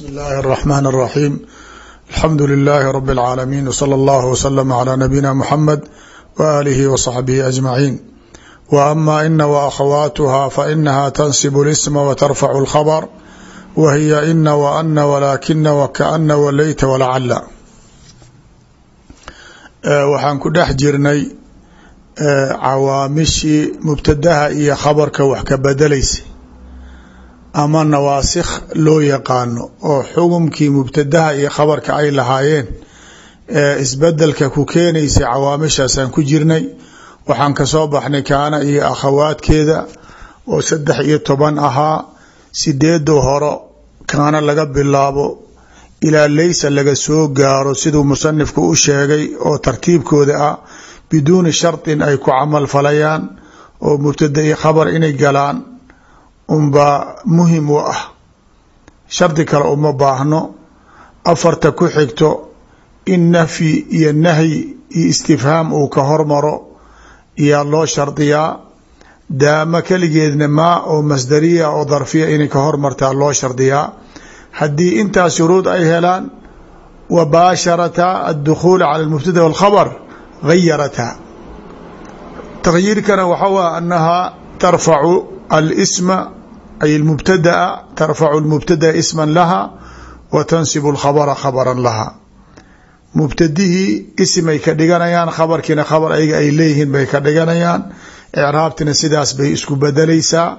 bsmi اllahi الرحmn الرaxيm alxamdu لilaahi rb العaalamiin wslى اllah wslm عlى nabiyina mxamed walihi wصaxbihi aجmaciin wama ina waakhawaatuha fainaha tansib اlsma wtarfac اlkhabr wahiya ina waana walaakina wakaana waleyta walacala waxaan ku dhex jirnay cawaamishii mubtadaha iyo khabarka wax ka bedelaysa ama nawaasikh loo yaqaano oo xukumkii mubtadaha iyo khabarka ay lahaayeen ee isbeddelka ku keenaysay cawaamishaasaan ku jirnay. Waxaan ka soo baxnay kaana iyo akhawaadkeeda oo saddex iyo toban ahaa. Sideedo horo kaana laga bilaabo ilaa leysa laga soo gaaro siduu musanifku u sheegay oo tartiibkooda ah biduuni shardin ay ku camal falayaan oo mubtada iyo khabar inay galaan unbaa muhiim u ah. Shardi kale uma baahno. Afarta ku xigto in nafyi iyo nahyi iyo istifhaam uu ka hormaro iyaa loo shardiyaa. Daamo keligeedna maa oo masdariya oo darfiya inay ka hormartaa loo shardiyaa. Haddii intaa shuruud ay helaan wa baasharata addukhuul cala almubtada walkhabar gayarataa takhyiirkana waxa waa anahaa tarfacu alsma ay mubtadaa tarfacu lmubtadaa isma laha wa tansibu lkhabra khabra laha mubtadihii isimay ka dhiganayaan khabarkiina khabar ayaga ay leeyihiin bay ka dhiganayaan icraabtina sidaas bay isku bedelaysaa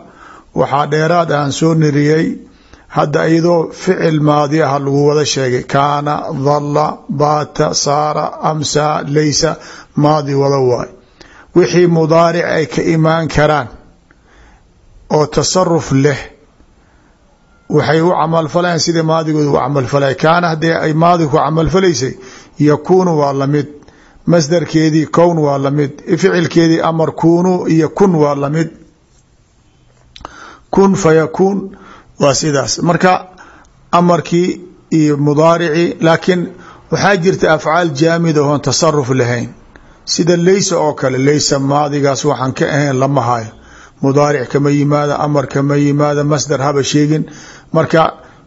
waxaa dheeraad aan soo niriyey hadda iyadoo ficil maadi ah lagu wada sheegay kaana dalla baata saara amsa laysa maadi wada waay wixii mudaaric ay ka imaan karaan oo tasaruf leh. Waxay u camalfalayaan sida maadigooda u camalfalaya kaana haddii ay maadi ku camalfalaysay yakuunu waa la mid masdarkeedii kown waa la mid ficilkeedii amar kuunu iyo kun waa la mid kun fayakuun waa sidaas. Marka amarkii iyo mudaaricii laakiin waxaa jirta afcaal jaamid oon tasaruf lahayn. Sida leysa oo kale leysa maadigaas waxaan ka ahayn lama hayo mudaaric kama yimaada amar kama yimaada masdar haba sheegin. Marka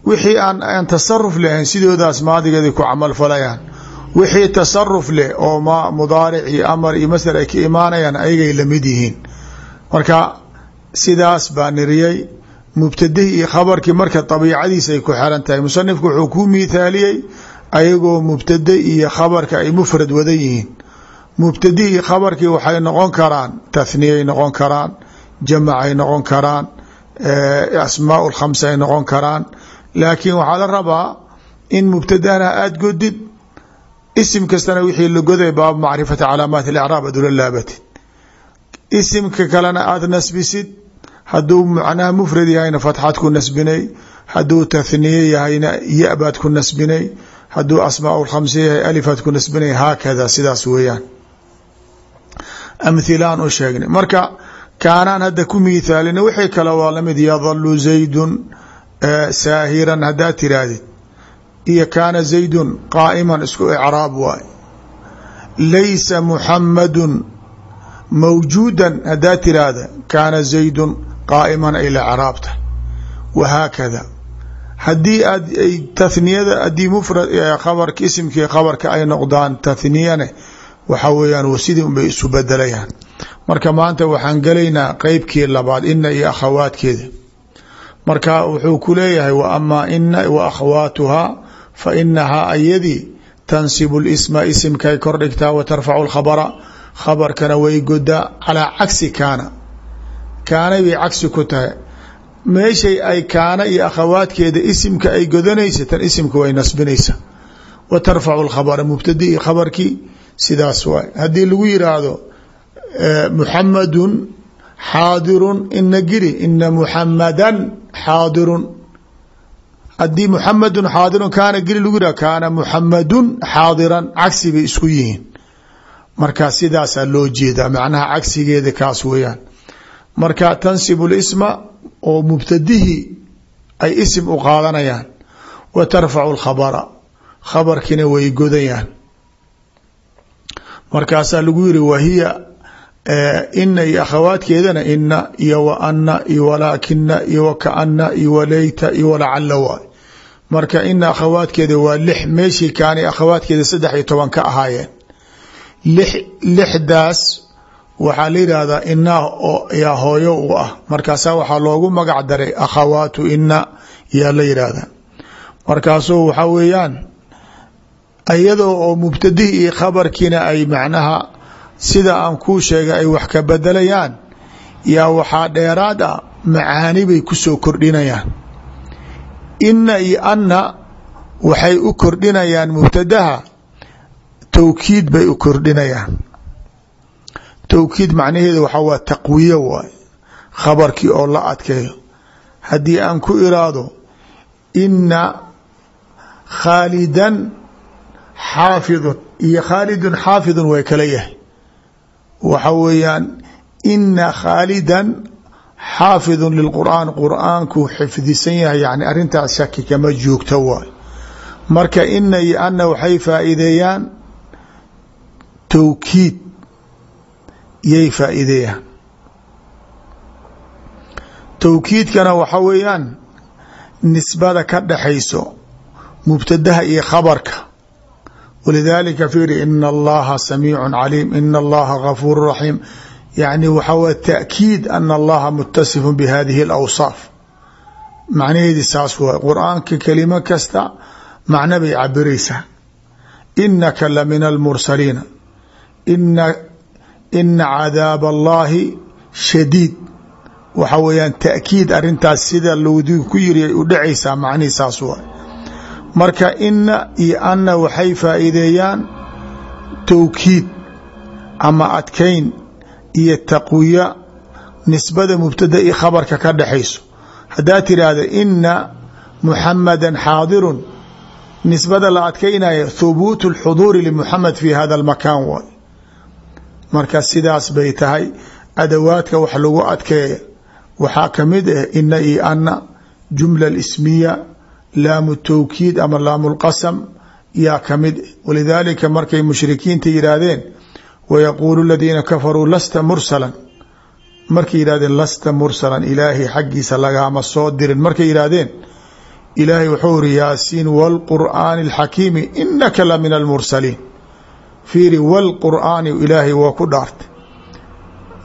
wixii aan aan tasaruf lahayn sidoodaas maadigeeda ku camal falayaan. Wixii tasaruf leh oo mudaaric iyo amar iyo masdar ay ka imaanayaan ayagay la mid yihiin. Marka sidaas baa niriyey mubtadihii iyo khabarkii marka abiicadiisa ay ku xiran tahay. Musanifku wuxuu ku miithaaliyey ayagoo mubtade iyo khabarka ay mufrad wadan yihiin. Mubtadihi iyo khabarkii waxay noqon karaan tathniyay noqon karaan jamac ay noqon karaan asmaa lkhamsa ay noqon karaan. Laakiin waxaa la rabaa in mubtadana aada godid isim kastana wixii la goday baab macrifati calaamaat اlicraab aad laabatid isimka kalena aada nasbisid hadduu macnaha mufrad yahayna fatxaad ku nasbinay hadduu tathniye yahayna ya-baad ku nasbinay hadduu asmaa lkhamsa yahay alifaad ku nasbinay haakada sidaas weeyaan. Amhilaan u sheegnay. Marka kaanaan hadda ku miithaalina wixii kale waa la mid yadalu zaydun saahiran haddaa tirahdid iyo kaana zaydun qaa'iman isku icraab waay. Laysa muxamadun mawjuudan haddaa tiraahda kaana zaydun qaa'iman ay la craabta wahaakada haddii aad tathniyada haddii mufrad khabarka isimkii khabarka ay noqdaan tathniyane waxa weeyaan sidii unbay isu bedelayaan marka maanta waxaan gelaynaa qeybkii labaad ina iyo akhawaadkeeda. Marka wuxuu ku leeyahay wa amaa ina wa akhawaatuhaa fa inahaa ayadii tansibu lisma isimkay kor dhigtaa wa tarfacu lkhabara khabarkana way godaa calaa cagsi kaana. Kaana bay cagsi ku tahay. Meeshay ay kaana iyo akhawaadkeeda isimka ay godanaysa tan isimka way nasbinaysa. Wa tarfacu lkhabara mubtadi i khabarkii sidaas waay. Haddii lagu yiraahdo muxamadun xaadirun ina giri ina muxamadan xaadirun. Haddii muxamadun xaadirun kaana giri lagu yihah kaana muxamadun xaadiran cagsi bay isku yihiin. Marka sidaasaa loo jeedaa macnaha cagsigeeda kaas weeyaan. Marka tansibu lisma oo mubtadihii ay isim u qaadanayaan. Wa tarfacu lkhabara way godayaan. Markaasaa lagu yiri wahiya ina iyo akhawaadkeedana ina iyo wa ana iyo walaakina iyo wa kaana iyo waleyta iyo walacala waay. Marka ina akhawaadkeeda waa lix meeshii kaanay akhawaadkeeda saddex iyo toban ka ahaayeen. Lix lixdaas waxaa la yidhaahdaa ina yaa hooyo u ah. Markaasaa waxaa loogu magac daray akhawaatu ina yaa la yidhaahdaa. Markaasuu waxaa weeyaan iyadoo oo mubtadihii iyo khabarkiina ay macnaha sida aan kuu sheegay ay wax ka bedelayaan yaa waxaa dheeraad ah macaani bay ku soo kordhinayaan. Inna iyo anna waxay u kordhinayaan mubtadaha towkiid bay u kordhinayaan. Towkiid macnaheedu waxaa waa taqwiyo waay khabarkii oo la adkeeyo. Haddii aan ku iraado inna khaalidan xaafidun iyo khaalidun xaafidun way kala yahay waxa weeyaan ina khaalidan xaafidun lilqur'aan qur'aanku xifdisan yahay yani arrintaas shaki kama joogto waay. Marka ina iyo ana waxay faa'iideeyaan towkiid yay faa'iideeyaan. Towkiidkana waxa weeyaan nisbada ka dhaxayso mubtadaha iyo khabarka walidaalika fiiri ina allaha samiicu caliim ina allaha gafuuru raxiim yani waxaa w taakiid ana allaha mutasifun bihadihi alawsaaf macnaheedii saas waay qur'aanka kelimo kasta macno bay cabiraysaa inaka la min almursaliina ina ina cadaab allahi shadiid waxa weeyaan taakiid arintaas sida lowdigu ku yiri ay u dhacaysaa macnihii saas waay marka ina iyo ana waxay faa'iideeyaan towkiid ama adkayn iyo taqwiya nisbada mubtada i khabarka ka dhexayso haddaa tiraahda ina muxamada xaadirun nisbada la adkaynaya thubuut اlxuduuri limuxamed fi hada اlmakan waay marka sidaas bay tahay adawaadka wax lagu adkeeya waxaa ka mid ah ina iyo ana jumla ismiya laamu tawkiid ama laamu lqasam yaa ka mid walidaalika markay mushrikiinta yidhaahdeen wayaquulu ladiina kafaruu lasta mursalan. Markay yidhahdeen lasta mursalan ilaahay xaggiisa lagaama soo dirin. Markay yidhaahdeen ilaahay wuxuu iri yaasiin wlqur'aani alxakiimi inaka la min almursaliin fiiri walqur'aani ilaahay waa ku dhaartay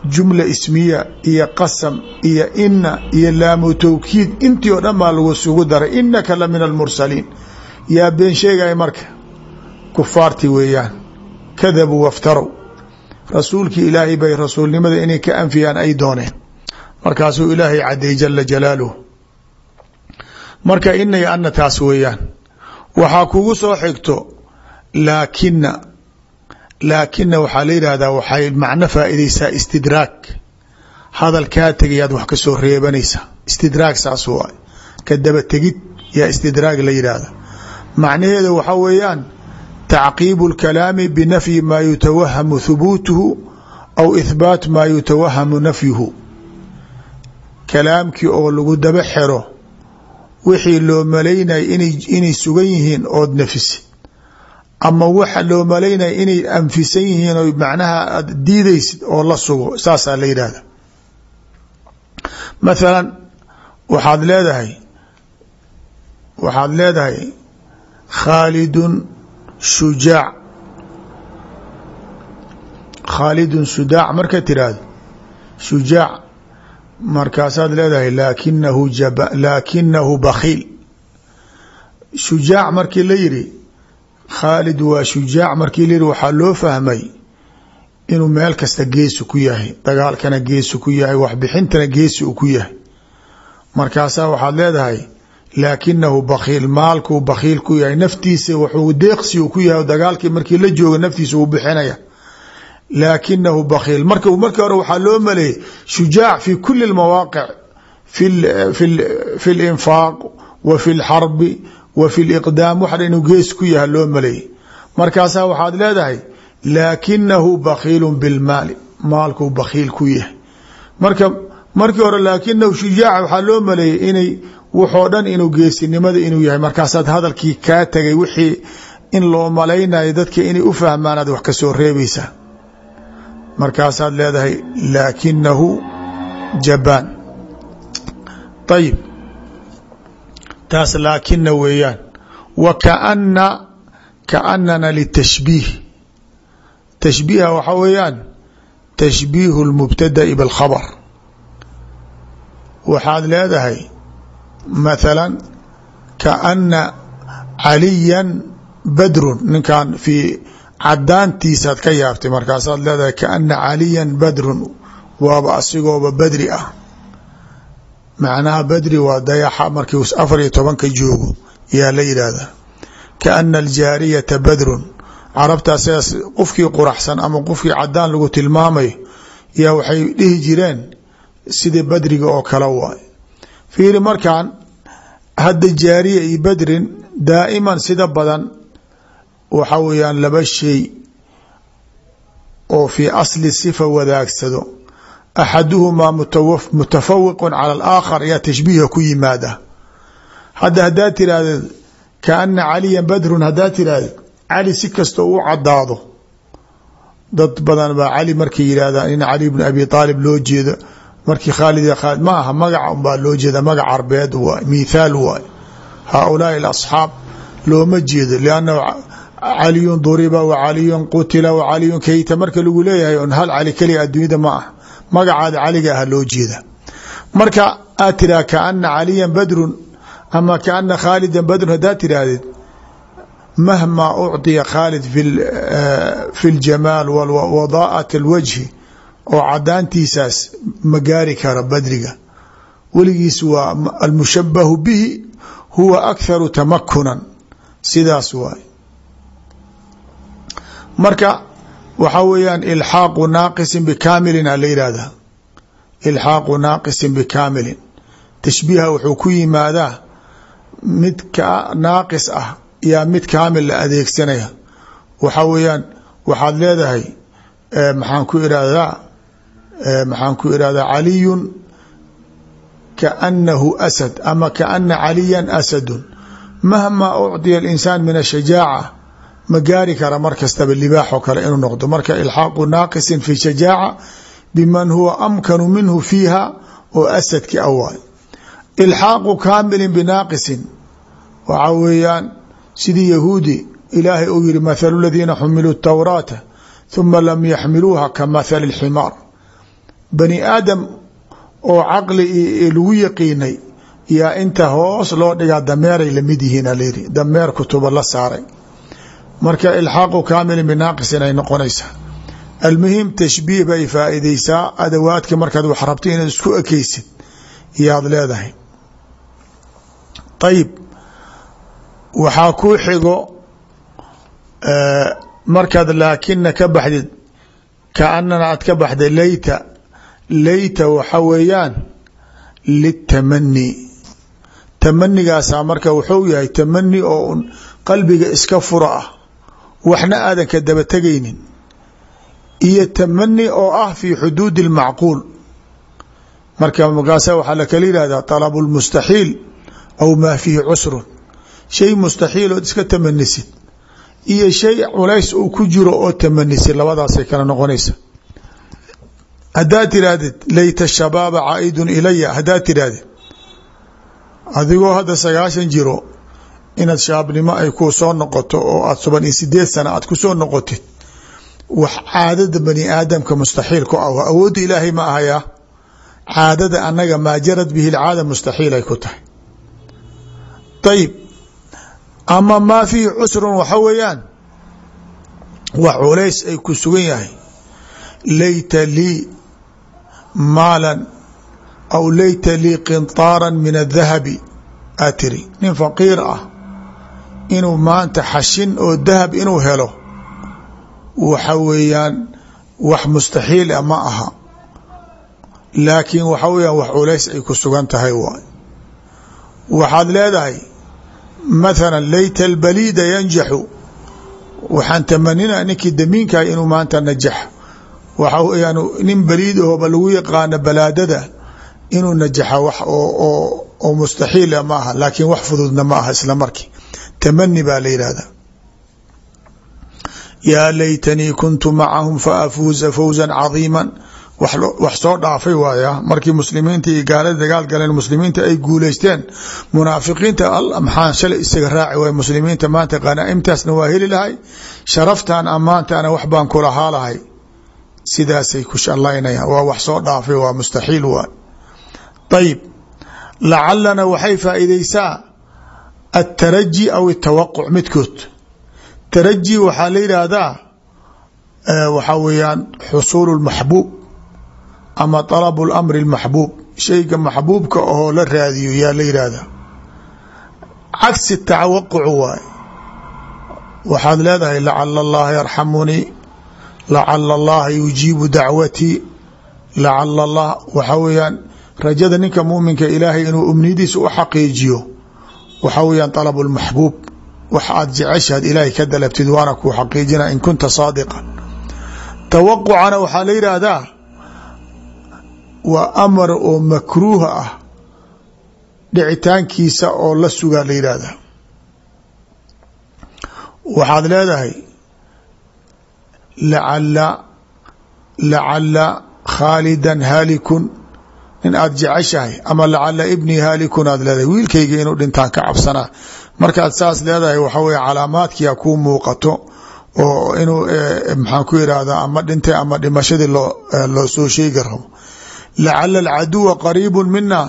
jumla ismiya iyo qasam iyo ina iyo laamu towkiid intii oo dhan baa lagu sugu daray. Inaka la min almursaliin. Yaa been sheegaya marka kufaartii weeyaan. Kadabuu waftarow. Rasuulkii ilaahay bay rasuulnimada inay ka anfiyaan ay dooneen. Markaasuu ilaahay caday jala jalaaluhu. Marka ina ana taas weeyaan. Waxaa kugu soo xigto laakina laakina waxaa la yidhaahdaa waxay macno faa'iideysaa istidraag. Hadal kaa tegayaad wax ka soo reebanaysaa istidraag saas waay. Ka daba tegid yaa istidraag la yidhaahda. Macnaheeda waxaa weeyaan tacqiibu اlkalaami binafyi maa yutawahamu thubuutuhu aw ihbaat maa yutawahamu nafyuhu. Kalaamkii oo lagu daba xero wixii loo malaynaya inay sugan yihiin ood nafisid ama waxa loo malaynaya inay anfisan yihiin o macnaha aad diidaysid oo la sugo saasaa la yidhaahda mathalan waxaad leedahay waxaad leedahay khaalidun shujaac khaalidun shujaac marka tiraahdo shujaac markaasaad leedahay laakinahu jab laakinahu bakhiil shujaac markii la yidhi khaalid waa shujaac markii layidhi waxaa loo fahmay inuu meel kasta geesi ku yahay dagaalkana geesi ku yahay waxbixintana geesi uu ku yahay. Markaasaa waxaad leedahay laakinahu bakiil maalkuu bakiil ku yahay naftiisa wuxuu deeqsi ku yahay dagaalkii markii la jooga naftiisa uu bixinaya. Laakinahu bakiil marka markii hore waxaa loo maleeyay shujaac fi kuli lmawaaqic fi linfaaq wa fi lxarbi wa fi اliqdaam waxa inuu gees ku yahay loo maleeyey markaasaa waxaad leedahay laakinahu bakhiilu bilmaali maalkuu bakhiil ku yahay. Marka markii hore laakinahu shujaaca waxaa loo maleeyey inay wuxoo dhan inuu geesinimada inuu yahay. Markaasaad hadalkii kaa tegay wixii in loo malaynayo dadka inay u fahmaan aad wax ka soo reebaysaa. Markaasaad leedahay laakinahu jabaan. Ayib taas laakina weeyaan. Wa kaana kaanana litashbiih. Tashbiiha waxaa weeyaan tashbiihu اlmubtada'i biاlkhabr waxaad leedahay mathala kaana caliya badrun ninkan fii cadaantiisaad ka yaabtay markaasaad leedahay kaana caliya badrun waaba asigooba badri ah macnaha badri waa dayaxa markii afar iyo tobanka joogo yaa la yidhaahdaa. Kaana aljaariyata badrun carabtaa qofkii quraxsan ama qofkii cadaan lagu tilmaamayo yaa waxay dhihi jireen sidii badriga oo kale waay. Fiiri markan hadda jaariya iyo badrin daa'iman sida badan waxa weeyaan laba shay oo fii asli sifa wadaagsado axaduhumaa mutafawiqu cala alaakhar yaa tashbiiha ku yimaada hadda haddaad tiraahdeed kaana caliya badrun haddaad tiraahdeed cali si kasta u cadaado dad badan baa cali markay yidhahdaan in cali bn abi aalib loo jeedo markii khaalid khaalid ma aha magaca unbaa loo jeeda magac carbeed waay mithaal waay haaulaai alasxaab looma jeedo liannahu caliyun duriba wa caliyun qutila wa caliyun kayta marka lagu leeyahay un hal cali keliya adduunyada ma ah magacaada caliga ah loo jeeda. Marka aad tiraa kaana caliya badrun ama kaana khaalida badrun haddaad tiraahdeed mahmaa ucطiya khaalid fi eh, ljamaal wadaa'at اlwajhi oo cadaantiisaas ma gaari kara badriga. Weligiis waa almushabahu bihi huwa akharu tamakunan sidaas waay. Marka waxaa weeyaan ilxaaqu naaqisin bikaamilin a la yihahda ilxaaqu naaqisin bikaamilin tashbiiha wuxuu ku yimaadaa mid ka naaqis ah yaa mid kaamil la adeegsanaya. Waxaa weeyaan waxaad leedahay maxaan ku irahdaa maxaan ku irahdaa caliyun kaanahu asad ama kaana caliya asadun. Mahmaa ucطiya alinsaan min ashajaaca ma gaari kara mar kastaba libaax oo kale inuu noqdo. Marka ilxaaqu naaqisin fi shajaaca biman huwa amkanu minhu fiiha oo asadki awaay ilxaaqu kaamilin binaaqisin waxaa weeyaan sidii yahuudi ilaahay uu yihi mathalu ladiina xumiluu tawraata huma lam yaxmiluuha ka mathali اlximaar bani aadam oo caqli lagu yaqiinay yaa inta hoos loo dhigaa dameeray la mid yihiin alayidhi dameer kutuba la saaray marka ilxaaqu kaamilin binaaqisin ay noqonaysaa almuhim tashbiih bay faa'iideysaa adawaadka markaad wax rabto inaad isku ekeysid yaad leedahay. Ayib waxaa kuu xigo markaad laakina ka baxdid kaanana aad ka baxday layta. Layta waxa weeyaan litamani tamanigaasaa marka wuxuu yahay tamani oo qalbiga iska fura ah waxna aadan ka daba tegaynin iyo tamani oo ah fi xuduudi اlmacquul marka markaasa waxaa lakala yihahdaa طalabu اlmustaxiil aw maa fiihi cusrun shay mustaxiil ood iska tamanisid iyo shay culays uu ku jiro oo tamanisid labadaasay kala noqonaysa haddaad tirahdid layta shabaaba caaidun ilaya haddaad tirahdid adigoo hadda sagaashan jiro inaad shaabnimo ay ku soo noqoto oo aad toban iyo sideed sana aad ku soo noqotid wax caadada bani aadamka mustaxiil ku ah awoodda ilaahay ma ahaya caadada annaga maa jarad bihi lcaada mustaxiil ay ku tahay. Ayib ama maa fiihi cusrun waxa weeyaan wax culays ay ku sugan yahay. Layta lii maalan aw layta lii qintaaran min adahabi aa tiri nin faqiir ah inuu maanta xashin oo dahab inuu helo waxa weeyaan wax mustaxiil a ma aha. Laakiin waxa weeyaan wax culays ay ku sugan tahay waay. Waxaad leedahay mathala layta albaliida yanjaxu. Waxaan tamanina ninkii damiinkahay inuu maanta najax. Waxa weyaan nin baliid ahooba lagu yaqaano balaadada inuu najaxa wax oo mustaxiila ma aha. Laakiin wax fududna ma aha isla markii tamani baa la yidhahda yaa laytanii kuntu macahum faafuuza fawza cadiima wax ssoo dhaafay waaya markii muslimiinta iyo gaalada dagaal galeen muslimiinta ay guuleysteen munaafiqiinta maxaan shalay isaga raaci waay muslimiinta maanta qanaa'imtaasna waa heli lahay sharaftan ammaantana wax baan kulahaa lahay sidaasay ku shallaynayaan waa wax soo dhaafay waa mustaxiil waay ayib lacalana waxay faa'iideysaa ataraji aw tawaquc midkood taraji waxaa la yidhaahdaa waxaa weeyaan xusuulu lmaxbuub ama alabu lmri lmaxbuub shayga maxbuubka ahoo la raadiyo yaa la yidhaahdaa cagsi tawaqucu waay waxaad leedahay lacala allaha yarxamunii lacala allaha yujiibu dacwatii lacala allah waxaa weeyaan rajada ninka muuminka ilaahay inuu umniyadiisa u waxaa weyaan طalab اlmaxbuub wax aad jeceshaad ilaahay ka dalabtid waana kuu xaqiijina in kunta saadiqa tawaqucana waxaa la yidhaahdaa waa amar oo makruuha ah dhicitaankiisa oo la sugaa la yidhaahdaa. Waxaad leedahay lacala lacala khaalidan haalikun nin aada jeceshahay ama lacala ibnii haalikun aad leedahay wiilkayga inuu dhintaan ka cabsanaa. Markaad saas leedahay waxaa weye calaamaadkia kuu muuqato oo inuu maxaan ku irahda ama dhintay ama dhimashadii loo loo soo sheegi rabo. Lacala alcaduwa qariibu mina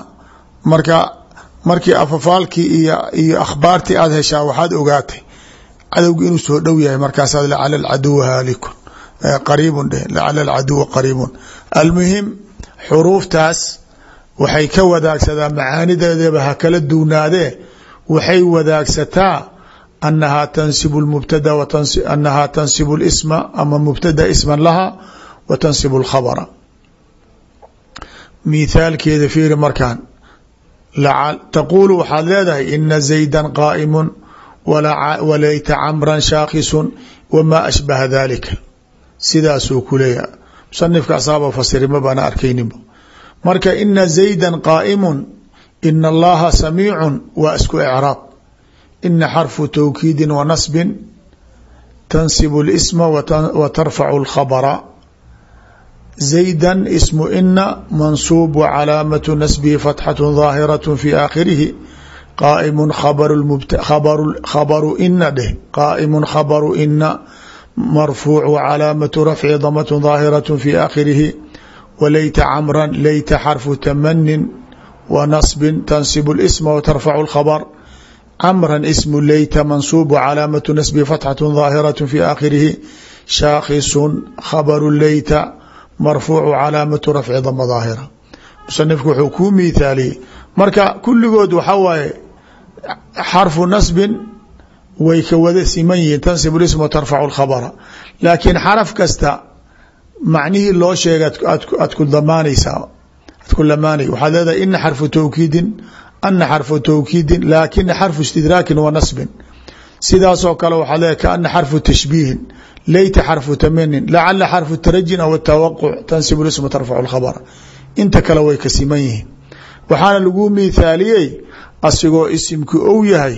marka markii afafaalkii iyo akhbaartii aad heshaa waxaad ogaatay cadowgi inuu soo dhow yahay. Markaasaad lacala alcaduwa haalikun qariibun dheh lacala alcaduwa qariibun. Almuhim xuruuftaas waxay ka wadaagsadaa macaanideedaba ha kala duunaadee waxay wadaagsataa anahaa tansibu mubtada anahaa tansibu lisma ama mubtada isman laha wa tansibu lkhabra mithaalkeeda fiiri markaan taquulu waxaad leedahay ina zayda qaa'imu walayta camran shaakisun wamaa ashbaha dalika sidaasuu ku leeyahay. Musanifka asaaba fasiri arkayninba marka ina zayda qaa'imu ina allaha samiicu waa isku ecraab ina xarfu tawkiidi wa nasbin tansibu اlisma wa tarfacu اlkhabra zayda ismu ina mansuub wcalaamatu nasbihi fatxatu daahiraة fi aakhirihi qaaimu khabaru ina dheh qaaimu khabaru ina marfuuc wcalaamatu rafci damat daahiraة fi aakhirihi walayta camran layta xarfu tamanin wa nasbin tansibu lisma watarfacu lkhabr camran ismu leyta mansuub calaamatu nasbi fatxatu daahiratu fi aakhirihi shaakhisun khabaru leyta marfuucu calaamatu rafci dama daahira musanifku wuxuu kuu miithaaliyey. Marka kulligood waxaa waaye xarfu nasbin way ka wada siman yihiin. tansibu isma watarfacu lkhabra laakiin xaraf kasta macnihii loo sheega aad ku damaanaysaa ad ku lamaanay waxaad leedahay ina xarfu tawkiidin ana xarfu tawkiidin laakina xarfu istidraakin wa nasbin. Sidaasoo kale waxaa leedahay kaana xarfu tashbiihin leyta xarfu tamanin lacala xarfu tarajin aw tawaquc tansibu isma tarfacu lkhabra inta kale way ka siman yihiin. Waxaana lagu miithaaliyey asigoo isimki ou yahay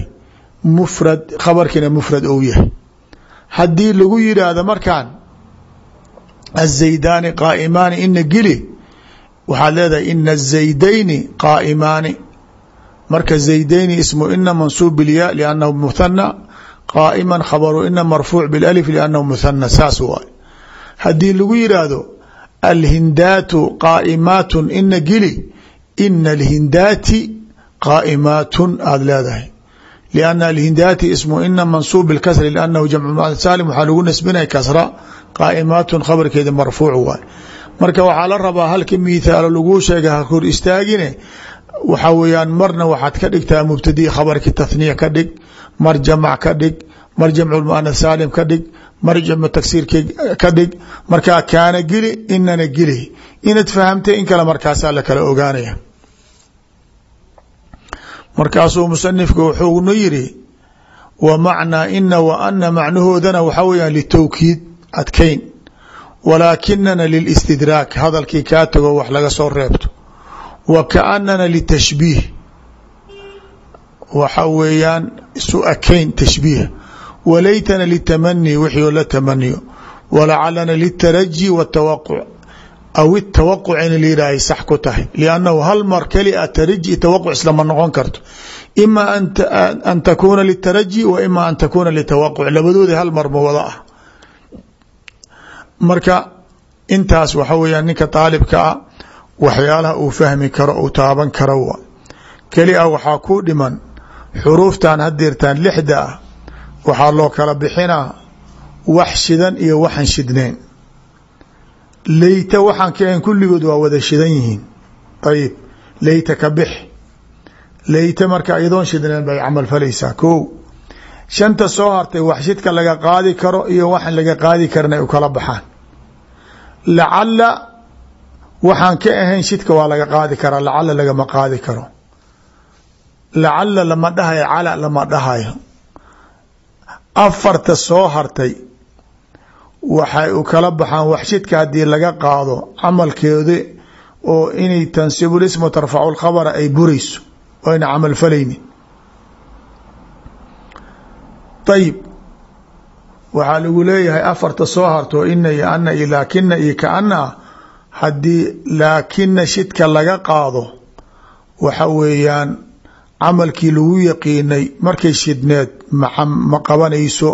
mufrad khabarkiina mufrad ou yahay. Haddii lagu yidhaahdo markaan azaydaani qaaimaani ina gili waxaad leedahay ina azaydayni qaaimaani marka zaydayni ismu ina mansuub bilya liannahu muthana qaa'ima khabaru ina marfuuc bilif liannahu muthana saas waay haddii lagu yidhaahdo alhindaatu qaa'imaatun ina gili ina alhindaati qaa'imaatun aada leedahay lianna alhindaati ismu ina mansuub bilkasri liannahu jamcu saalim waxaa lagu nasbinaya kasra qaa'imaatun khabarkeeda marfuuc waay. Marka waxaa la rabaa halka miithaalo laguu sheega ha kor istaagine waxaa weyaan marna waxaad ka dhigtaa mubtadii khabarki tahniya ka dhig mar jamac ka dhig mar jamcu muana saalim ka dhig mar jamcu tagsiirka ka dhig. Markaa kaana geli inana geli inaad fahamtay in kale markaasaa la kala ogaanaya. Markaasuu musanifku wuxuuna yiri wa macnaa ina wa ana macnahoodana waxaa weyaan litowkiid adkayn. Walaakinana lilistidraak hadalkii kaa tago wax laga soo reebto. Wa kaanana litashbiih. Waxa weeyaan isu akayn tashbiih. Walaytana litamani wixii oo la tamaniyo walacalana litaraji watawaquc aw itawaquc in la yidhaahay sax ku tahay. Liannahu hal mar keli a taraji tawaquc islama noqon karto. Ima an takuuna litaraji wa ima an takuuna litawaquc labadoodii hal mar ma wada ah marka intaas waxa weeyaan ninka daalibka ah waxyaalaha uu fahmi karo uu taaban karo wa keli a waxaa ku dhiman xuruuftan hadeertaan lixda ah waxaa loo kala bixinaa wax shidan iyo waxaan shidnayn. Leyta waxaan ka kulligood waa wada shidan yihiin. Ayib. Leyta ka bix leyta marka iyadoon shidnayn bay camal falaysaa ko shanta soo hartay wax shidka laga qaadi karo iyo waxaan laga qaadi karin u kala baxaan lacala waxaan ka ahayn shidka waa laga qaadi karaa lacala lagama qaadi karo lacala lama dhahayo cala lama dhahayo afarta soo hartay waxay u kala baxaan waxshidka haddii laga qaado camalkeeda oo inay tansibulisma tarfacu lkhabara ay burayso oo ayna camal falaynin ayib waxaa lagu leeyahay afarta soo harto ina iyo ana iyo laakina iyo kaana haddii laakina shidka laga qaado waxa weeyaan camalkii lagu yaqiinay markay shidneed ma qabanayso.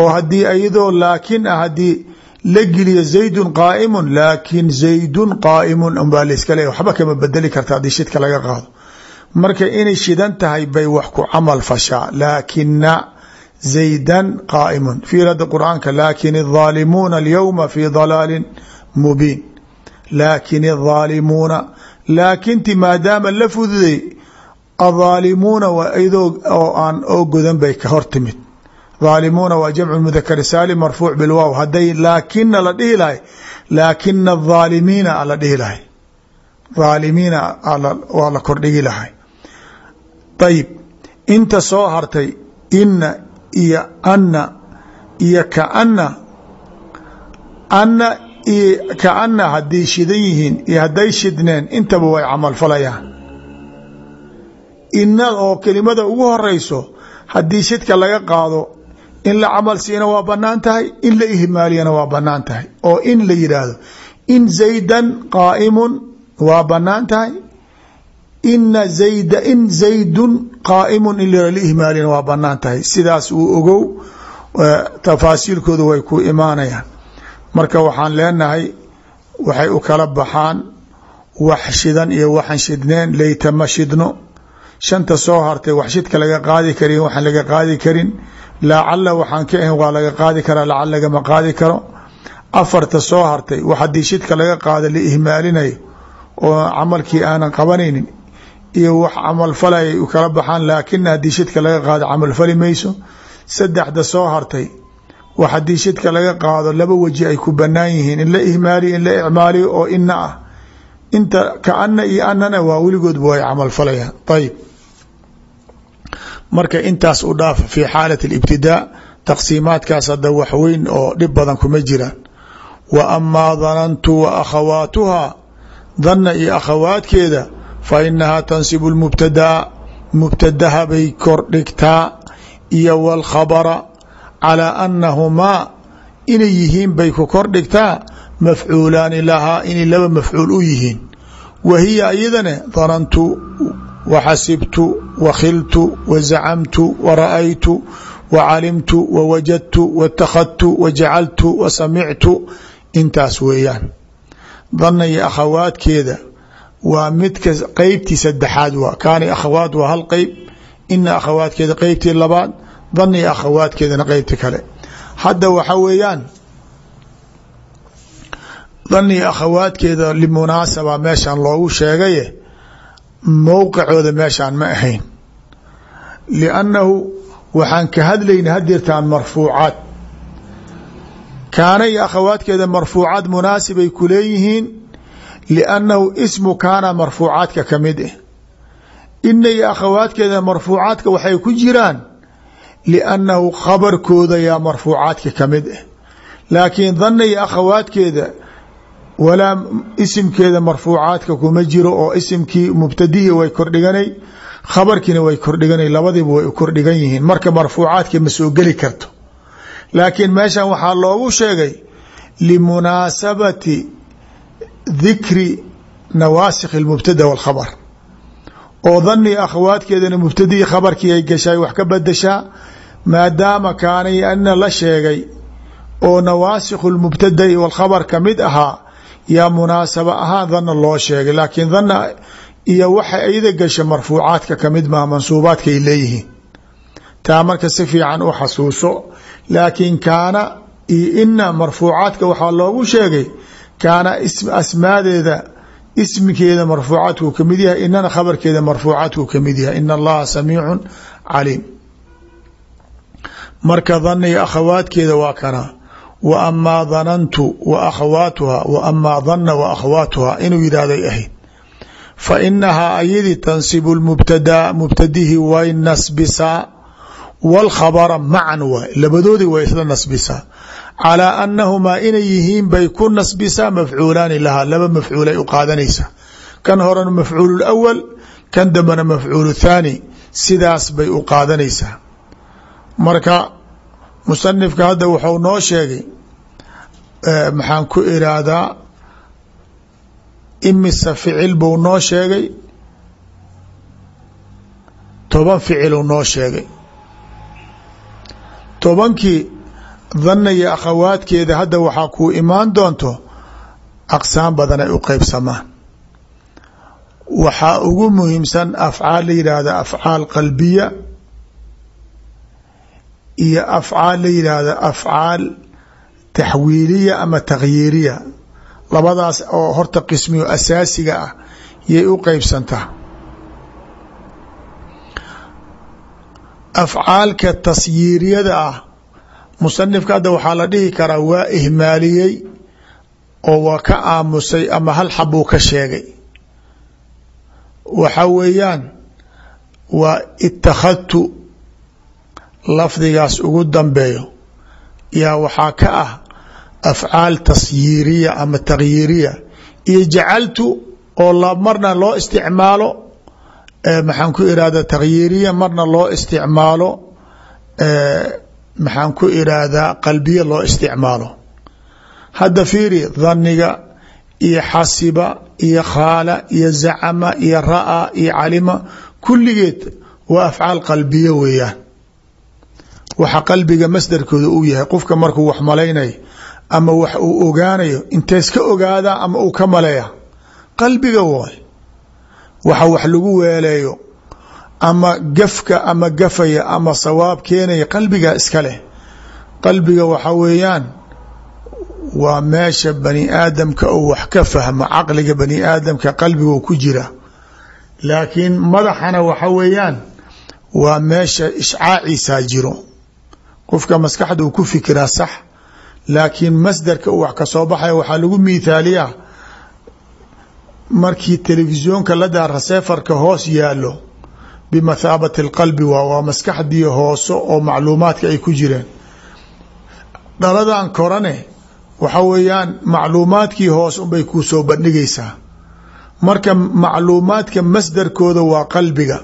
Oo haddii iyadoo laakin ah haddii la geliyo zaydun qaaimun laakin zaydun qaaimun unbaa layska leeya waxba kama bedeli karta haddii shidka laga qaado. Marka inay shidan tahay bay wax ku camal fashaa laakina zaydan qaaimun fiir hadda qur-aanka laakin الظaalimuuna alyowma fi dalaalin mubiin laakin الظaalimuuna laakinti maadaama la fududay aلظaalimuuna waa iyadoo oo aan oo godan bay ka hor timid ظaalimuuna waa jamcu mudakar saalim marfuuc bilwaaw hadday laakina la dhihi lahay laakina الظaalimiina ala dhihi lahay ظaalimiina waa la kordhigi lahay ayib inta soo hartay ina iyo ana iyo kaana ana iyo kaana hadday shidan yihiin iyo hadday shidneen intaba way camal falayaan. Ina oo kelimada ugu horeyso haddii shidka laga qaado in la camal siina waa bannaan tahay in la ihmaaliyana waa bannaan tahay. Oo in la yidhaahdo in zaydan qaaimun waa bannaan tahay ina zayda in zaydun qaaimun in la ihmaaliyana waa bannaan tahay. Sidaas uu ogow tafaasiilkooda way ku imaanayaan. Marka waxaan leenahay waxay u kala baxaan wax shidan iyo waxaan shidneen leyta ma shidno shanta soo hartay wax shidka laga qaadi karin waxaan laga qaadi karin. Lacala waxaan ka ahayn waa laga qaadi karaa lacal lagama qaadi karo. Afarta soo hartay wax haddii shidka laga qaado la ihmaalinayo oo camalkii aanan qabanaynin iyo wax camal falay u kala baxaan laakina haddii shidka laga qaado camal fali mayso saddexda soo hartay. Wax haddii shidka laga qaado laba weji ay ku banaan yihiin in la ihmaaliyo in la icmaaliyo oo ina ah. Inta kaana iyo anana waa weligoodba way camal falayaan. Ayib marka intaas u dhaaf fi xaalat اlibtidaa taqsiimaadkaas hadda wax weyn oo dhib badan kuma jiraan. Wa amaa danantu wa akhawaatuhaa danna iyo akhawaadkeeda fa inahaa tansibu lmubtadaa mubtadaha bay kordhigtaa iyo wاlkhabara calىa annahumaa inay yihiin bay ku kordhigtaa mafcuulaani lahaa inay laba mafcuul u yihiin wa hiya iyadana danantu waxasibtu wakhiltu wazacamtu wara'aytu wacalimtu wawajadtu watakhadtu wajacaltu wasamictu intaas weeyaan danna iyo akhawaadkeeda waa midka qeybtii saddexaad waa kaani akhawaad waa hal qeyb ina akhawaadkeeda qeybtii labaad dana iyo akhawaadkeedana qeybti kale. Hadda waxa weeyaan dani akhawaadkeeda limunaasaba meeshan loogu sheegaye mowqicooda meeshaan ma ahayn. Liannahu waxaan ka hadlayna hadeertaan marfuucaad. Kaana iyo akhawaadkeeda marfuucaad munaasibay ku leeyihiin liannahu ismu kaana marfuucaadka ka mid ah ina iyo akhawaadkeeda marfuucaadka waxay ku jiraan liannahu khabarkooda yaa marfuucaadka ka mid ah laakiin dana iyo akhawaadkeeda walaa isimkeeda marfuucaadka kuma jiro oo isimkii mubtadihi way kordhiganay khabarkiina way kordhiganay labadiiba way kordhigan yihiin marka marfuucaadka ma soo geli karto laakiin meeshan waxaa loogu sheegay limunaasabati dikri nawaasikh اlmubtada wاlkhabr oo dani akhawaadkeedana mubtadii khabarkii ay gashay wax ka badashaa maadaama kaanay ana la sheegay oo nawaasikhu lmubtadai wاlkhabr kamid ahaa yaa munaasaba ahaan dana loo sheegay laakiin dana iyo waxa iyada gasha marfuucaadka kamid maha mansuubaadka ay leeyihiin taa marka si fiican u xasuuso laakiin kaana iyo ina marfuucaadka waxaa loogu sheegay kaana asmaadeeda ismikeeda marfuucaadkuu ka mid yahay inana khabarkeeda marfuucaadkuu ka mid yahay. In allaha samiicu caliim. Marka daniga akhawaadkeeda waa kana. Wa amaa danantu wa akhawaatuha wa amaa dana wa akhawaatuha inuu yidhahday ahayd. Fa inahaa ayadi tansibu lmubtada mubtadihi way nasbisaa wاlkhabra macan waay labadoodii way isla nasbisaa calىa anahumaa inay yihiin bay ku nasbisaa mafcuulaani lahaa laba mafcuulay u qaadanaysaa kan horena mafcuul اwal kan dambena mafcuul thaani sidaas bay u qaadanaysaa. Marka musanifka hadda wuxuu noo sheegay maxaan ku iraahdaa imise ficil buu noo sheegay? Toban ficiluu noo sheegay. Tobankii dana iyo akhawaadkeeda hadda waxaa kuu imaan doonto aqsaam badan ay u qeybsamaan waxaa ugu muhiimsan afcaal la yidhaahda afcaal qalbiya iyo afcaal la yidhaahda afcaal taxwiiliya ama takhyiiriya labadaas oo horta qismiyo asaasiga ah yay u qeybsantaa afcaalka tasyiiriyada ah musanifka hadda waxaa la dhihi karaa waa ihmaaliyey oo waa ka aamusay ama hal xabuu ka sheegay. Waxa weeyaan waa itakhadtu lafdigaas ugu dambeeyo. Yaa waxaa ka ah afcaal tasyiiriya ama takhyiiriya iyo jacaltu oo marna loo isticmaalo maxaan ku irahda takhyiiriya marna loo isticmaalo maxaan ku iraahdaa qalbiya loo isticmaalo. Hadda fiiri daniga iyo xasiba iyo khaala iyo zacama iyo ra'aa iyo calima kulligeed waa afcaal qalbiya weeyaan. Waxa qalbiga masdarkooda uu yahay qofka markuu wax malaynay ama wax uu ogaanayo intees ka ogaadaa ama uu ka maleeya qalbiga waay. Waxa wax lagu weeleeyo ama gafka ama gafaya ama sawaab keenaya qalbiga iska leh. Qalbiga waxa weeyaan waa meesha bani aadamka uu wax ka fahmo caqliga bani aadamka qalbigu ku jira. Laakiin madaxana waxa weeyaan waa meesha ishcaaciisaa jiro. Qofka maskaxda uu ku fikiraa sax laakiin masdarka uu wax ka soo baxaya waxaa lagu miithaaliyaa. Markii telefisyoonka la daara seefarka hoos yaalo bimathaabati اlqalbi waa waa maskaxdii hooso oo macluumaadka ay ku jireen. Dhaladan korane waxa weeyaan macluumaadkii hoos unbay kuu soo bandhigaysaa. Marka macluumaadka masdarkooda waa qalbiga.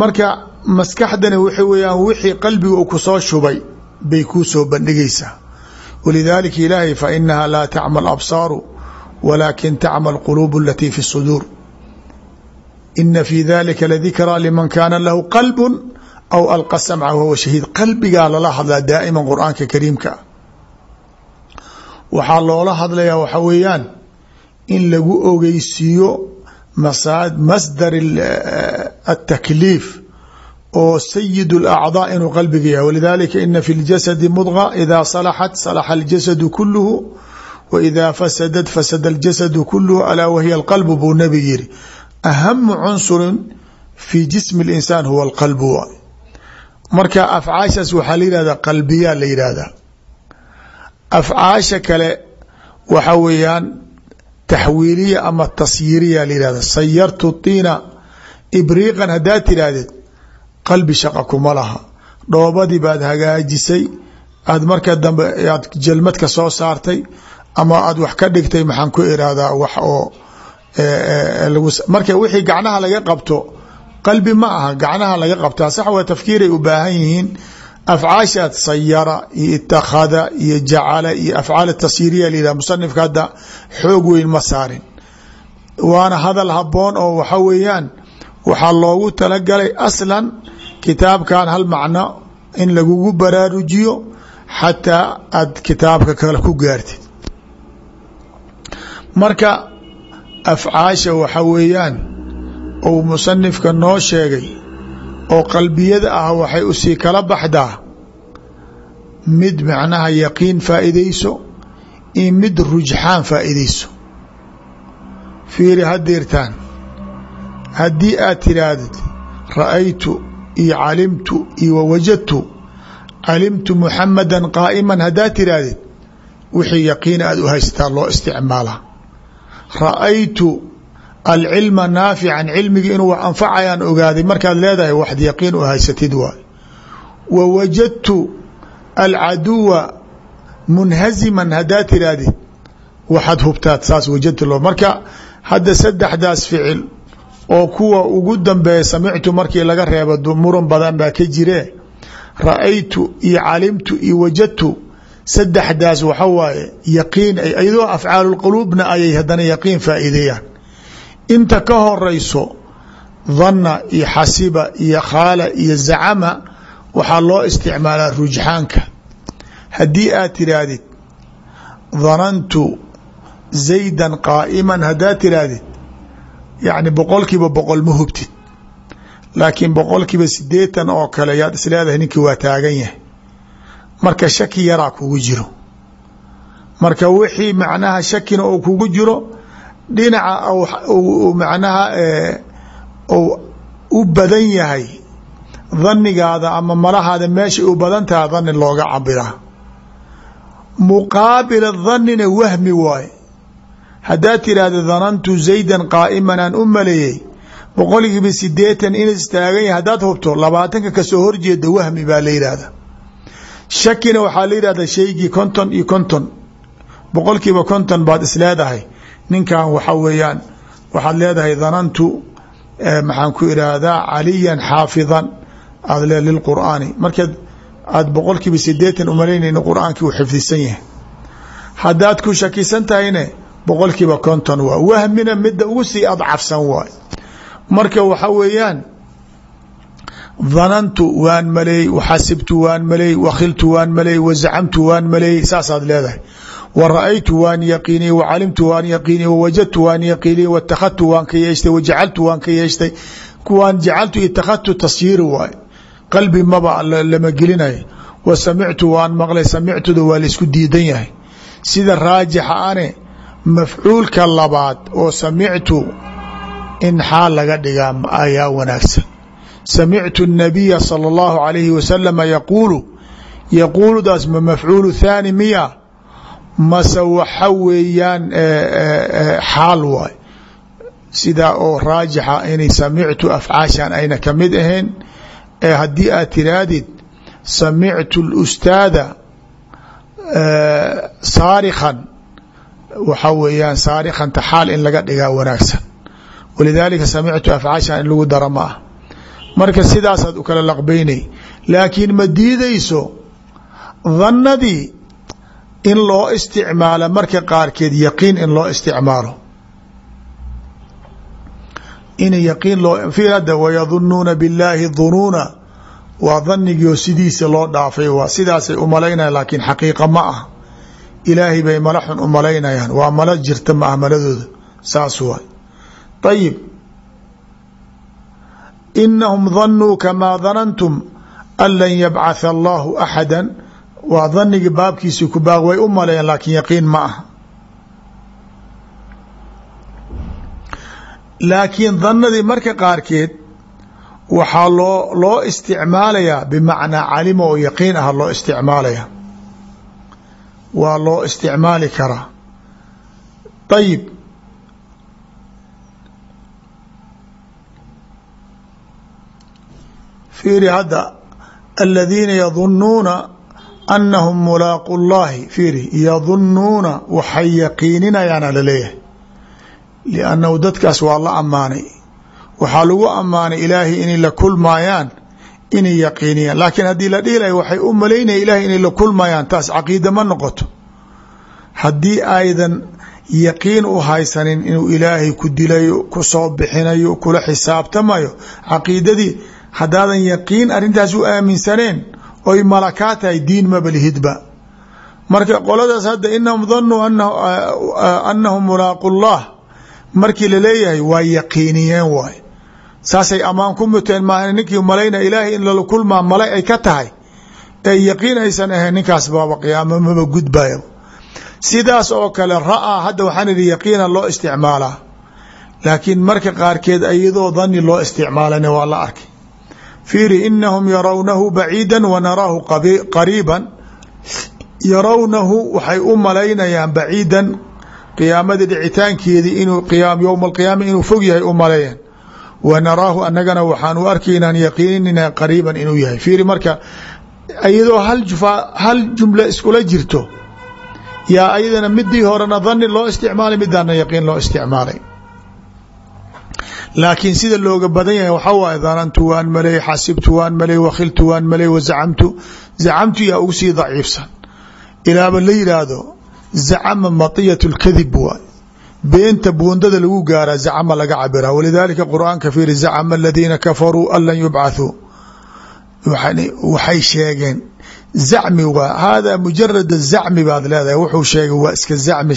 Marka maskaxdani waxa weeyaan wixii qalbiga uu ku soo shubay bay kuu soo bandhigaysaa. Walidaalika ilaahay fa inaha laa tacma absaaru walaakin tacma alquluub alatii fi suduur ina fi dalika ladikraa liman kaana lahu qalbu aw alqa samca wahuwa shahiid qalbigaa lala hadlaa daa'ima qur-aanka kariimka waxaa loola hadlayaa waxa weeyaan in lagu ogeysiiyo masdar atakliif oo sayid اlacضاء inuu qalbiga yahay walidalika ina fi اljasadi mudغة ida salaxat salaxa اljasadu kuluhu wa ida fasadat fasada اljasadu kuluhu alaa wahiya اlqalb buu nabi yiri ahamu cunsuri fi jismi اlinsaan huwa اlqalb waay marka afcaashaas waxaa la yihahda qalbiyaa la yihahdaa afcaasha kale waxa weeyaan taxwiiliya ama tasyiiriya la yihahda sayartu tiina ibriiqan haddaad tidhaahdeed qalbi shaqa kuma laha dhoobadii baad hagaajisay aad marka dambe aad jalmad ka soo saartay ama aad wax ka dhigtay maxaan ku irahdaa wax oo marka wixii gacnaha laga qabto qalbi ma aha gacnaha laga qabtaa sax waa tafkiiray u baahan yihiin afcaashaad sayara iyo itakhada iyo jacala iyo afcaal tasyiiriya layihah musanifka hadda xoog weyn ma saarin. Waana hadal haboon oo waxa weeyaan waxaa loogu talagalay aslan kitaabkan hal macno in lagugu baraarujiyo xataa aad kitaabka kale ku gaartid. Marka afcaasha waxa weeyaan ou musanifka noo sheegay oo qalbiyada ah waxay u sii kala baxdaa mid macnaha yaqiin faa'iidayso iyo mid rujxaan faa'iidayso. Fiiri hadeertaan haddii aad tidhaahdid ra'aytu iyo calimtu iyo wawajadtu calimtu muxamadan qaa'iman haddaad tidhaahdid wixii yaqiin aad u haysataa loo isticmaalaa ra'aytu alcilma naafican cilmigii inuu wax anfacayaan ogaaday markaad leedahay waxd yaqiin u haysatid waay. Wa wajadtu alcaduwa munhaziman haddaad tidhaahdid waxaad hubtaad saas wajadtu lo marka hadda saddexdaas oo kuwa ugu dambeeya samictu markii laga reebo muran badan baa ka jire ra'aytu iyo calimtu iyo wajadtu saddexdaas waxa waaye yaqiin iyadoo afcaalulquluubna ayay haddana yaqiin faa'iideeyaan. Inta ka horeyso dhanna iyo xasiba iyo khaala iyo zacama waxaa loo isticmaalaa rujxaanka. Haddii aad tidhaahdid dhanantu zaydan qaa'iman haddaad tidhaahdid yacni boqol kiiba boqol ma hubtid. Laakiin boqol kiiba sideetan oo kale yaad isleedahay ninkii waa taagan yahay marka shaki yaraa kugu jiro. Marka wixii macnaha shakina uu kugu jiro dhinaca macnaha u badan yahay dhannigaada ama malahaada meesha u badan taha dhani looga cabiraa muqaabila dhanina wahmi waaye haddaad tidhaahda dhanantu zaydan qaa'iman aan u maleeyey boqolkiiba sideetan in istaagan yahay haddaad hubto labaatanka ka soo horjeeda wahmi baa la yidhaahda shakina waxaa la yidhahda shaygii konton iyo konton. Boqolkiiba konton baad isleedahay ninkan waxa weeyaan waxaad leedahay dhanantu maxaan ku idhaahdaa caliyan xaafidan. Aad le lilqur'aani markaad aada boqolkiiba sideetan umalaynayna qur'aankii uu xifdisan yahay. Haddaad ku shakisan tahayne boqolkiiba konton waa wahmina midda ugu sii adcafsan waay. Marka waxa weeyaan dhanantu waan maleey waxasibtu waan maleey wakhiltu waan maleey wazacamtu waan maleeyey saasaad leedahay. Wa ra'aytu waan yaqiiniyey wacalimtu waan yaqiiniyey wawajadtu waan yaqiiniyey watakhadtu waan ka yeeshtay wajacaltu waan ka yeeshtay. Kuwaan jacaltu itakhadtu tasyiiri waay. Qalbi maba lama gelinayo. Wa samictu waan maqlay samictuda waa la isku diidan yahay. Sida raajixa ane mafcuulka oo samictu in xaal laga dhigaa ayaa samictu الnabiya salى اllahu alayhi wasalama yaquulu yaquuludaas ma mafcuulu thaani miya mase waxa weeyaan xaal waay sidaa oo raajixa inay samictu afcaashan ayna kamid ahayn ee haddii aad tirahdid samictu اlustaada saarikan waxa weeyaan saarikanta xaal in laga dhigaa wanaagsan walidaalika samictu afcaashan in lagu dara ma ah marka sidaasaad u kala laqbeynay laakiin ma diidayso dhannadii in loo isticmaalo marka qaarkeed yaqiin in loo isticmaalo. In yaqiin loo fiir hadda wayadunuuna billaahi dunuuna waa dhanigii oo sidiisa loo dhaafay. Waa sidaasay u malaynayan laakiin xaqiiqa ma ah. Ilaahay bay mala xun u malaynayaan. Waa malo jirta ma ah maladooda saas waay. Ayib inahum danuu kamaa danantum an lan yabcatha allahu axada waa danigii baabkiisii ku baaq way u maleeyaan laakiin yaqiin ma ah laakiin danadii marka qaarkeed waxaa loo loo isticmaalayaa bimacnaa calima oo yaqiin ah loo isticmaalaya waa loo isticmaali karaa ayib fiiri hadda aladiina yadunuuna anahum mulaaqu llahi fiiri yadunuuna waxay yaqiininayaana la leeyahay liannahu dadkaas waa la ammaanay. Waxaa lagu ammaanay ilaahay inay la kulmaayaan inay yaqiiniyaan. Laakiin haddii la dhihi lahay waxay u malaynaya ilahay inay la kulmayaan taas caqiida ma noqoto. Haddii aydan yaqiin u haysanin inuu ilaahay ku dilayo ku soo bixinayo kula xisaabtamayo caqiidadii haddaadan yaqiin arrintaas u aaminsaneen oy malakaa tahay diin mabalihidba marka qoladaas hadda inahum danuu anahum mulaaqu llah markii la leeyahay waa yaqiiniyeen waay. Saasay ammaan ku muteen maaha ninkii malayna ilaahay in lala kulmaa malay ay ka tahay. Ee yaqiin aysan ahayn ninkaas baaba qiyaamo maba gudbaya sidaas oo kale ra'aa hadda waxaan idhi yaqiina loo isticmaalaa. Laakiin marka qaarkeed iyadoo dani loo isticmaalana waa la arkay fiiri inahum yarawnahu baciida wa naraahu qariiban yarawnahu waxay u malaynayaan baciidan qiyaamadii dhicitaankeedii inuu yowma alqiyaama inuu fog yahay u maleeyaan wa naraahu annagana waxaan u arkaynaan yaqiininina qariiban inuu yahay fiiri marka iyadoo hal jumla iskula jirto yaa ayadana midii horena dani loo isticmaalay midaana yaqiin loo isticmaalay laakiin sida looga badan yahay waxaa waaye danantu waan maley xasibtu waan maley wakhiltu waan maley wazacamtu zacamtu. Yaa ugu sii daciifsan. Ilaaba la yidhaahdo zacama matiyat lkadib waay beenta buundada lagu gaaraa zacama laga cabira walidaalika qur'aanka fiiri zacama aladiina kafaruu an lan yubcathuu waxay sheegeen zacmi waa haadaa mujarada zacmi baad leedahay. Wuxuu sheegay waa iska zacmi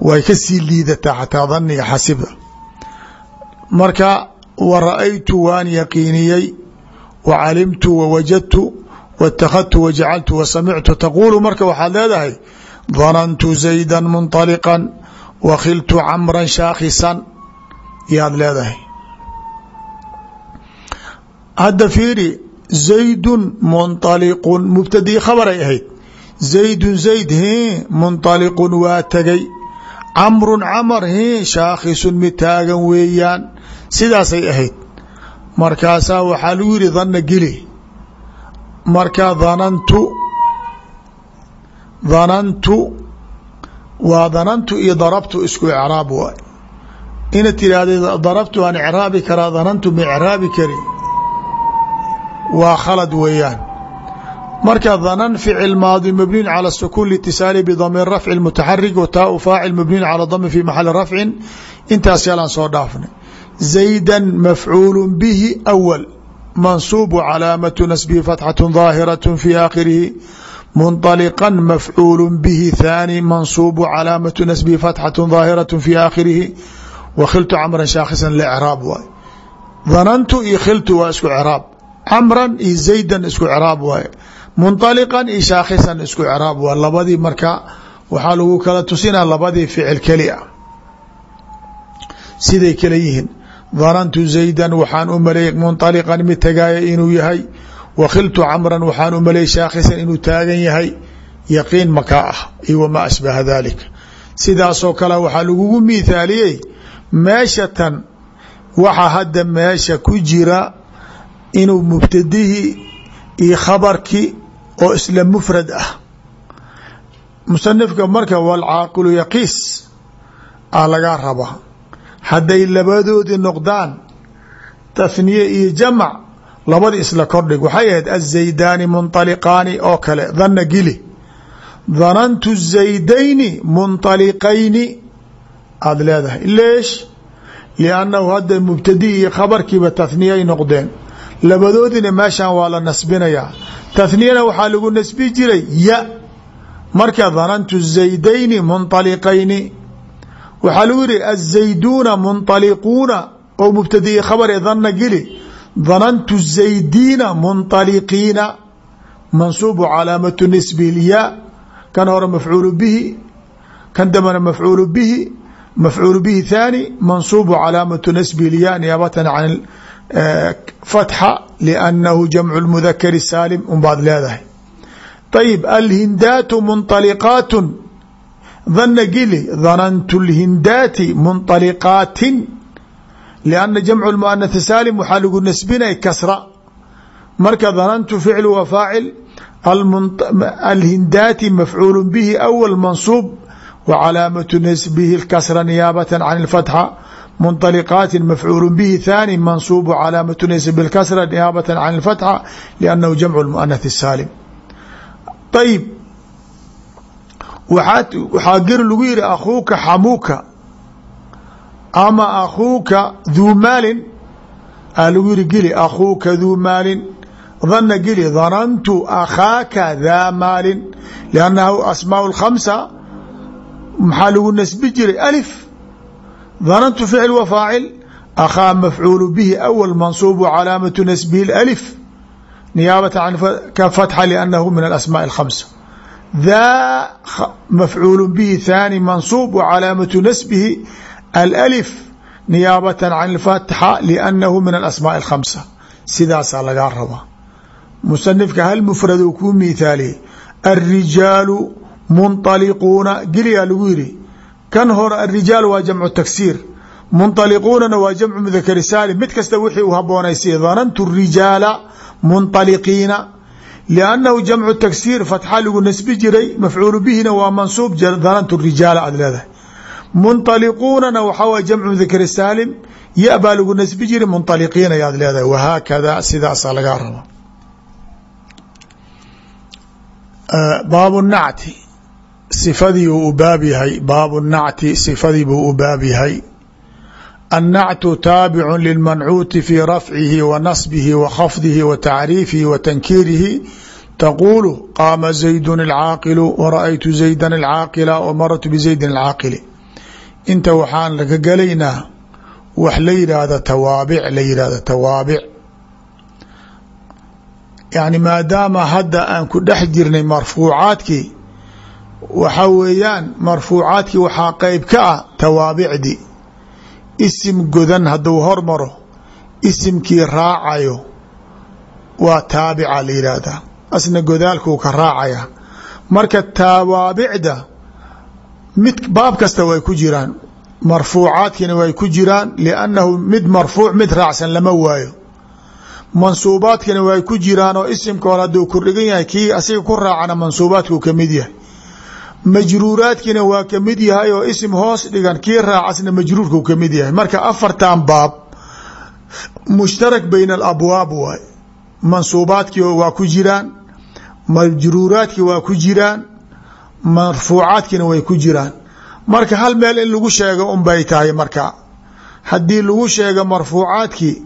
way ka sii liidataa xataa daniga xasibda marka wa ra-aytu waan yaqiiniyey wa calimtu wa wajadtu wاtakhadtu wajacaltu wasamictu taquulu marka waxaad leedahay danantu zayda munطaliqا wakhiltu camra shaakhisan yaad leedahay hadda fiiri zaydun munطaliqun mubtadii khabaray ahayd zaydun zayd hi munطaliqun waa tegay camrun camar hi shaakhisun mid taagan weeyaan sidaasay ahayd. Markaasaa waxaa lagu yihi dhanna geli. Marka dhanantu dhanantu waa dhanantu iyo darabtu isku icraab waay. Inaad tiraahda darabtu waan icraabi karaa dhanantu ma icraabi kari. Waa khalad weeyaan. Marka dhanan ficil maadi mabniin calى sukuun liitisaali bidami rafci mutaxarig wa taa u faacil mabniin calى dami fi maxali rafcin. Intaas yalaan soo dhaafnay. zayda mafcuul bihi awal mansuub calaamatu nasbihi fatxaة ظaahiraة fi aakhirihi munطaliqa mafcuul bihi thaani mansuub calaamatu nasbihi fatxaة ظaahiraة fi aakhirihi wakhiltu camra shaakhisan lcraab waay danantu iyo khiltu waa isku craab camran iyo zaydan isku craab waaye munطaliqan iyo shaakhisan isku craab waa labadii marka waxaa lagu kala tusinaa labadii ficil keli a siday kale yihiin danantu zaydan waxaan u malay munطaliqan mid tagaaya inuu yahay. Wakhiltu camran waxaan u malay shaakhisan inuu taagan yahay. Yaqiin makaa ah iyo wamaa ashbaha dalik sidaasoo kale waxaa lagugu miithaaliyey meesha tan waxa hadda meesha ku jira inuu mubtadihii iyo khabarkii oo isla mufrad ah. Musanifka marka walcaaqilu yaqiis a lagaa rabaa hadday labadoodii noqdaan tafniye iyo jamac labadi isla kordhig waxay ahayd azaydaani munطaliqaani oo kale dana gili danantu zaydayni munطaliqayni aada leedahay leesh liannahu hadda mubtadihi iyo khabarkiiba tafniyay noqdeen labadoodina meeshan waa la nasbinayaa tathniyana waxaa lagu nasbi jiray ya marka danantu zaydayni munطaliqayni waxaa lagu yihi azayduuna munطaliquuna oo mubtadii khabar ee dana geli danantu zaydiina munطaliqiina mansuubu calaamatu nisbi lya kan hore mafcuulu bihi kan dambena mafcuulu bihi mafcuul bihi thaani mansuubu calaamatu nasbi lya niyaabatan can fatxa liannahu jamcu lmudakari saalim unbaad leedahay ayib alhindaatu munطaliqaatun dana gili danantu lhindaati munطaliqaatin lianna jamcu lmuanathi saalim waxaa lagu nasbinay kasra marka danantu ficlu wa faacil alhindaati mafcuul bihi awal mansuub wa calaamatu nasbihi kasra niyaabata can اlfatxa منطلقاaت مفعuل bه ثاني منصوب cلاaمة نyس بالkسرة نياaبة عن الفتحة لأنه جمع المؤنث الساaلم طيب waxaa ger lagu yihi akhuuka xamuuka ama akhuuka duu maalin. A lagu yihi geli akhuuka duu maalin. Dana geli danantu akhaaka daa maalin. Liannahu asmaa lkhamsa maxaa lagu nasbi jiray? Alif. Danantu ficil wa faacil. Akhaa mafcuulu bihi awal mansuubu calaamatu nasbihi alif niyaabata can ka fatxa liannahu min alasmaaءi alkhamsa ذا مفعuuل bه ثاني منصوب وcلاaمة نسبه الألف نياaبة عن الفتحة لأنه من الأسماء الخمسة sidaasaa lagaa rabaa مصنفka hal مفرد kuu miثاaliye الرijaaل منطلقuuna geliyaa lagu yihi kan hore الرiجاaل waa جمع تكسير منطلقuunana waa جمع مذkر sاaلم mid kasta wixii u haboonaysa ظننت الرiجاaل منطلقيiنa لأنhu جمع تكسير فتحة lagu نسbi jiray مفعuuل bهina waa منصوب ظننت الرiجاaل aad leedahay منطلقuunana waxaa w جمع مذkر sاaلم ya baa lagu nasbi jiri منطلقiina yaad leedahay وhaakada sidaasaa lagaa raba baab النacti صifadii uu u baab yahay baab النacti صifadii buu u baab yahay النactu taaبع للمنcuuti في رفعihi ونصبihi وخفضihi وتacriifihi وتنkiirihi تquل qاama زaيد الcاaqل ورأيtu زaيدا الcاaqلa وmartu بزaيد الcاaqل inta waxaan laga gelaynaa wax la yidhaahda tawaabic la yidhahda tawaabic yani maadaama hadda aan ku dhex jirnay marfuucaadkii waxa weeyaan marfuucaadkii waxaa qeyb ka ah tawaabicdii isim godan hadduu hormaro isimkii raacayo waa taabica la yidhaahdaa asna godaalkuu ka raacaya. Marka tawaabicda mid baab kasta way ku jiraan marfuucaadkina way ku jiraan liannahu mid marfuuc mid raacsan lama waayo. Mansuubaadkina way ku jiraan oo isimka hore hadduu kordhigan yahay kii asiga ku raacana mansuubaadkuu ka mid yahay majruuraadkiina waa ka mid yahay oo isim hoos dhigan kii raacasna majruurkuu ka mid yahay. Marka afartan baab mushtarak bayna alabwaab waay. Mansuubaadkii waa ku jiraan majruuraadkii waa ku jiraan marfuucaadkiina way ku jiraan. Marka hal meel in lagu sheego unbay tahay marka. Haddii lagu sheego marfuucaadkii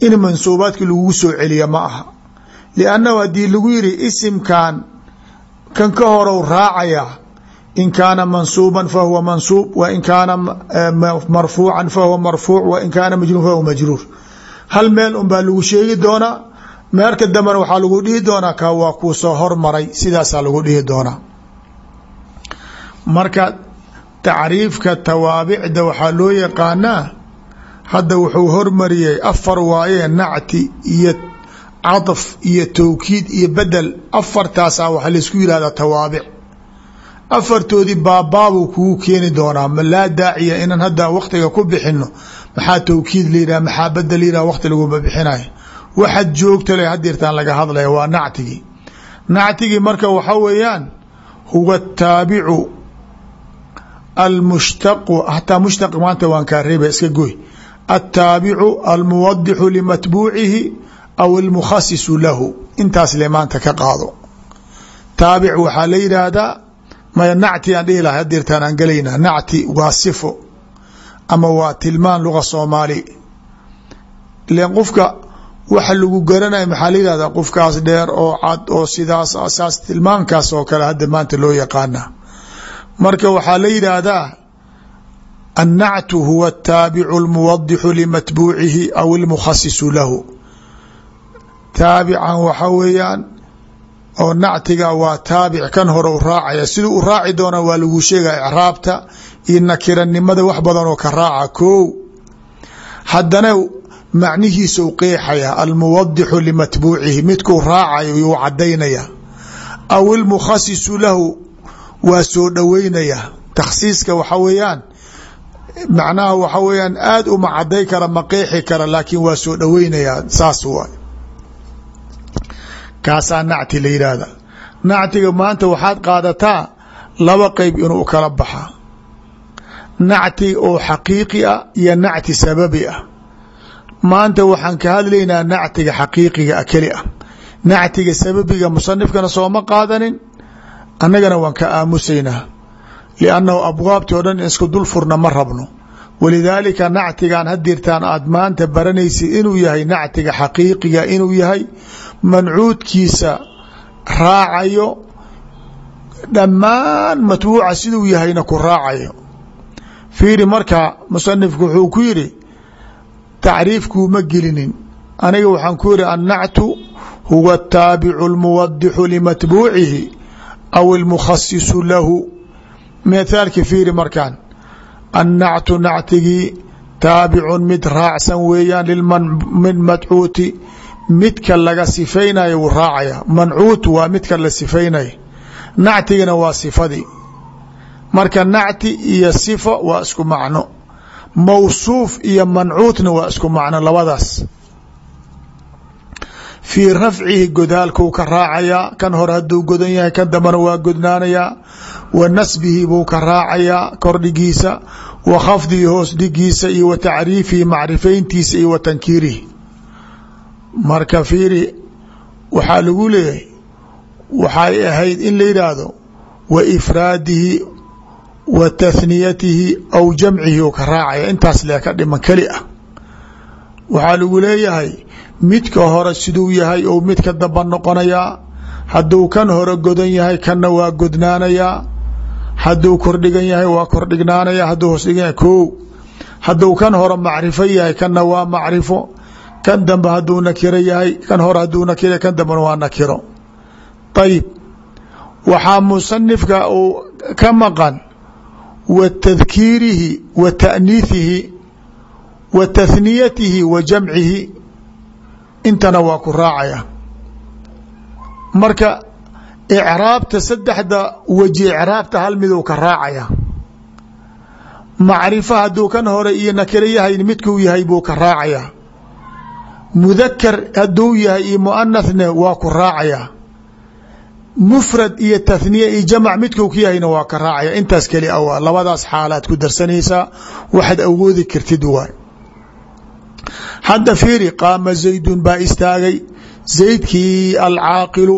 in mansuubaadkii lagugu soo celiya ma aha. Liannahu haddii lagu yidhi isimkan kan ka horow raacaya in kaana mansuuban fahuwa mansuub wa in kaana marfuucan fahuwa marfuuc wa in kaana majruur fahuwa majruur hal meel un baa lagu sheegi doonaa meelka dambena waxaa lagu dhihi doonaa ka waa kuu soo hormaray sidaasaa lagu dhihi doonaa marka tacriifka tawaabicda waxaa loo yaqaanaa hadda wuxuu hormariyey afar waaye nacti iyo caطf iyo towkiid iyo bedel afartaasaa waxa la isku yihahdaa tawaabic afartoodii baabbaabuu kugu keeni doonaa. Ma laa daaciya inaan hadda waktiga ku bixino maxaa towkiid la yidhah maxaa bedel la yidhah wakti laguma bixinayo waxaad joogta le hadirtaan laga hadlaya waa nactigii nactigii marka waxa weeyaan huwa taabicu almushtaqu hataa mushtaq maanta waan kaa reeba iska goy altaabicu almuwadixu limatbuucihi aw almukhasisu lahu. Intaas le maanta ka qaado. Taabic waxaa la yidhaahdaa maya nacti aan dhihi lahay hadirtaan aan gelaynaa nacti waa sifo ama waa tilmaan luga soomaali. Ilen qofka waxa lagu garanaya maxaa la yihahdaa qofkaas dheer oo cad oo sidaas saas tilmaankaas oo kale hadda maanta loo yaqaana. Marka waxaa la yidhaahdaa annactu huwa ataabicu almuwadixu limatbuucihi aw almukhasisu lahu. Taabican waxa weeyaan oo nactiga waa taabic kan hore u raacaya. Siduu u raaci doona waa lagu sheegaya icraabta iyo nakiranimada wax badan oo ka raaca kow. Haddana macnihiisa u qeexaya almuwadixu limatbuucihi midkuu raacayo yuu cadaynaya aw ilmukhasisu lahu waa soo dhoweynaya takhsiiska waxa weeyaan macnaha waxa weeyaan aada uma caday kara ma qeexi kara laakiin waa soo dhoweynaya saas waay kaasaa nacti la yidhaahda nactiga maanta waxaad qaadataa laba qeyb inuu kala baxa. Nacti oo xaqiiqi ah iyo nacti sababi ah. Maanta waxaan ka hadlaynaa nactiga xaqiiqiga ah keli ah. Nactiga sababiga musanifkana sooma qaadanin annagana waan ka aamusaynaa. Liannahu abwaabtii o dhan isku dul furna ma rabno. Walidaalika nactigan hadirtaan aad maanta baranaysid inuu yahay nactiga xaqiiqiga inuu yahay mancuudkiisa raacayo dhammaan matbuuca siduu yahayna ku raacayo. Fiiri marka musanifku wuxuu ku yidhi tacriifkuuma gelinin. Aniga waxaan ku yidhi annactu huwa ataabicu اlmuwadixu limatbuucihi aw اlmukhasisu lahu. Mithaalki fiiri markaan annactu nactigii taabicun mid raacsan weeyaan min madcuuti midka laga sifaynayo wuu raacaya. Mancuut waa midka la sifaynaya nactigana waa sifadii. Marka nacti iyo sifa waa isku macno. Mawsuuf iyo mancuutna waa isku macno labadaas. Fii rafcihi godaalkuu ka raacayaa kan hore hadduu godan yahay kan dambana waa godnaanayaa wa nasbihi buu ka raacayaa kordhigiisa wa khafdihi hoos dhigiisa iyo wa tacriifihi macrifayntiisa iyo wa tankiirihi marka fiiri waxaa lagu leeyahay waxay ahayd in la yidhaahdo wa ifraadihi wa tahniyatihi aw jamcihi u ka raacaya intaas lee ka dhiman keli ah. Waxaa lagu leeyahay midka hore siduu yahay ou midka damba noqonayaa hadduu kan hore godan yahay kanna waa godnaanayaa hadduu kordhigan yahay waa kordhignaanaya hadduu hoosdhigan yahay ko hadduu kan hore macrifo yahay kanna waa macrifo kan dambe hadduu nakiro yahay kan hore hadduu nakiro kan dambena waa nakiro. Ayib waxaa musanifka uu ka maqan wa tadkiirihi wa taaniihihi wa tahniyatihi wa jamcihi. Intana waa ku raacaya. Marka icraabta saddexda weji icraabta hal miduu ka raacaya. Macrifo hadduu kan hore iyo nakiro yahay midkuu yahay buu ka raacaya mudakar hadduu yahay iyo muanathne waa ku raacaya. Mufrad iyo tahniya iyo jamc midku ka yahayna waa ka raacaya. Intaas keli a labadaas xaalaad ku darsanaysaa waxaad awoodi kartid waay hadda fiiri qaama zaydun baa istaagay. Zaydkii alcaaqilu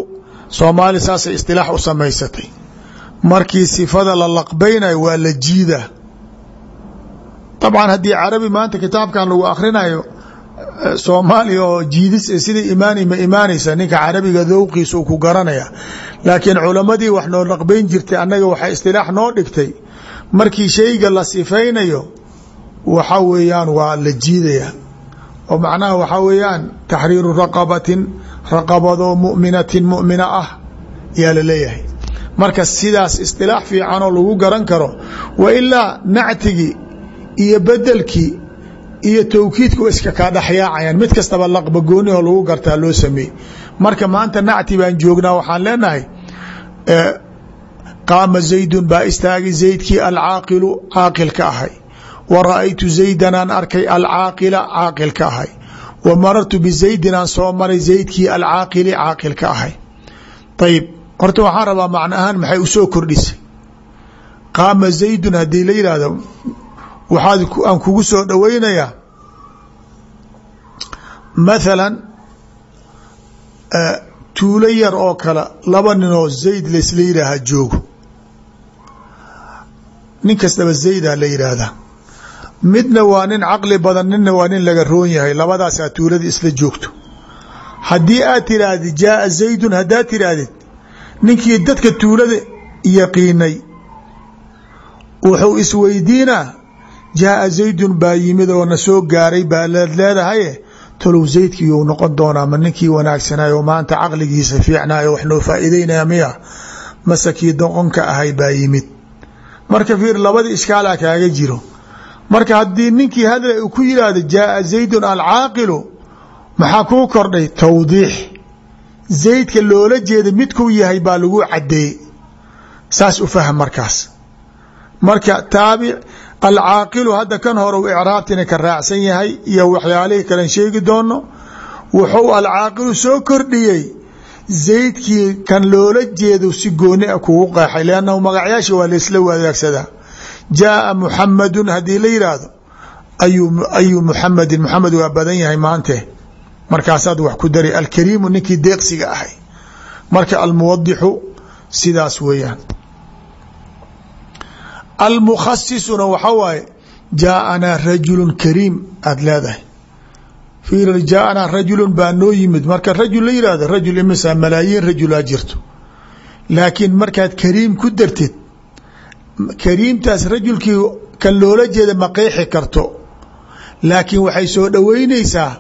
soomaali saasay istilaax u samaysatay. Markii sifada la laqbaynayo waa la jiida dabcan haddii carabi maanta kitaabkan lagu akrinayo soomaaliya oo jiidis sida imaani ma imaanaysa ninka carabiga dowqiisa ku garanaya. Laakiin culamadii wax noo laqbayn jirtay annaga waxay istilaax noo dhigtay. Markii shayga la sifaynayo waxa weeyaan waa la jiidaya oo macnaha waxaa weeyaan taxriiru raqabatin raqabadoo muminatin mumina ah yaa la leeyahay. Marka sidaas istilaax fiicanoo lagu garan karo wa ilaa nactigii iyo bedelkii iyo towkiidka wa iska kaa dhexyaacayaan. Mid kastaba laqba gooniho lagu gartaa loo sameeyey. Marka maanta nacti baan joognaa waxaan leenahay qaama zaydun baa istaagay zaydkii alcaaqilu caaqilka ahay. Wa ra'aytu zaydanaan arkay alcaaqila caaqilka ahay. Wa marartu bizaydinaan soo maray zaydkii alcaaqili caaqilka ahay. Ayib horta waxaan rabaa macno ahaan maxay u soo kordhisay? Qaama zaydun haddii la yidhaahdo waxaad aan kugu soo dhoweynayaa mathalan tuulo yar oo kale laba ninoo zayd laysla yidhaaha joogo. Nin kastaba zaydaa la yidhaahdaa. Midna waa nin caqli badan ninna waa nin laga roon yahay. Labadaasaa tuulada isla joogto. Haddii aad tirahdid jaaa zaydun haddaad tirahdid ninkii dadka tuulada yaqiinay wuxuu isweydiinaa jaaa zaydun baa yimid oo na soo gaaray baa leed leedahaye talow zaydkiiyuu noqon doonaa ma ninkii wanaagsanaayo maanta caqligiisa fiicnaayo wax noo faa'iideynaya miya mase kii doqonka ahay baa yimid marka fiir labada ishkaalaa kaaga jiro marka haddii ninkii hadla uu ku yidhaahdo jaaa zaydun alcaaqilu maxaa kuu kordhay tawdiix zaydka loola jeeda midkuu yahay baa lagu cadeeyey saas u fahm markaas marka taabic alcaaqilu hadda kan hore icraabtina ka raacsan yahay iyo waxyaalihii kalen sheegi doono wuxuu alcaaqilu soo kordhiyey zaydkii kan loola jeedo si gooni a kugu qeexay lannahu magacyaasha waa laysla wadaagsadaa. Jaaa muxamadun haddii la yidhaahdo ayu muxamedin muxamed waa badan yahay maante markaasaad wax ku dari alkariimu ninkii deeqsiga ahay. Marka almuwadixu sidaas weeyaan almukhasisuna waxa waaye jaaanaa rajulu kariim aada leedahay. Fiir jaaanaa rajulu baa noo yimid. Marka rajul la yihahdo rajul imisa malaayiin rajulaa jirto. Laakiin markaad kariim ku dartid kariimtaas rajulkii kan loola jeeda ma qeexi karto. Laakiin waxay soo dhoweyneysaa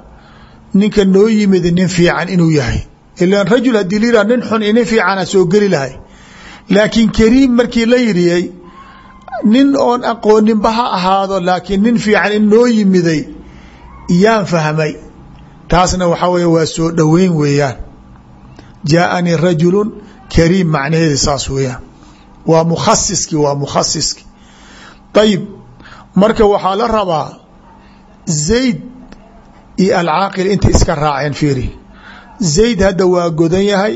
ninka noo yimid nin fiican inuu yahay. Ilan rajul haddii la yihah nin xun nin fiicana soo geli lahay. Laakiin kariim markii la yiriyey nin oon aqooninba ha ahaado laakiin nin fiican in noo yimiday yaan fahmay. Taasna waxaa wey waa soo dhoweyn weeyaan. Jaaanii rajulu kariim macnaheedi saas weeyaan. Waa mukhasiski waa mukhasiski ayib marka waxaa la rabaa zayd iyo alcaaqil inta iska raaceen fiiri. Zayd hadda waa godan yahay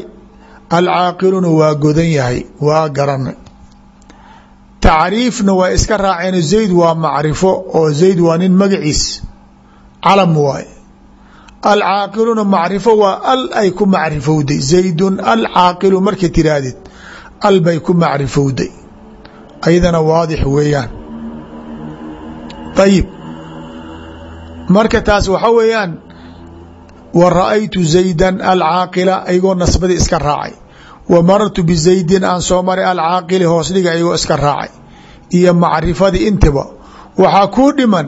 alcaaqiluna waa godan yahay waa garanay tacriifna waa iska raaceen zayd waa macrifo oo zayd waa nin magaciis calam waay. Alcaaqiluna macrifo waa al ay ku macrifowday zaydun alcaaqilu marka tiraahdid al bay ku macrifowday. Ayadana waadix weeyaan. Ayib marka taas waxa weeyaan wa ra'aytu zaydan alcaaqila ayagoo nasbadii iska raacay wa marartu bizaydin aan soo maray alcaaqili hoos dhiga ayagoo iska raacay iyo macrifadii intiba. Waxaa kuu dhiman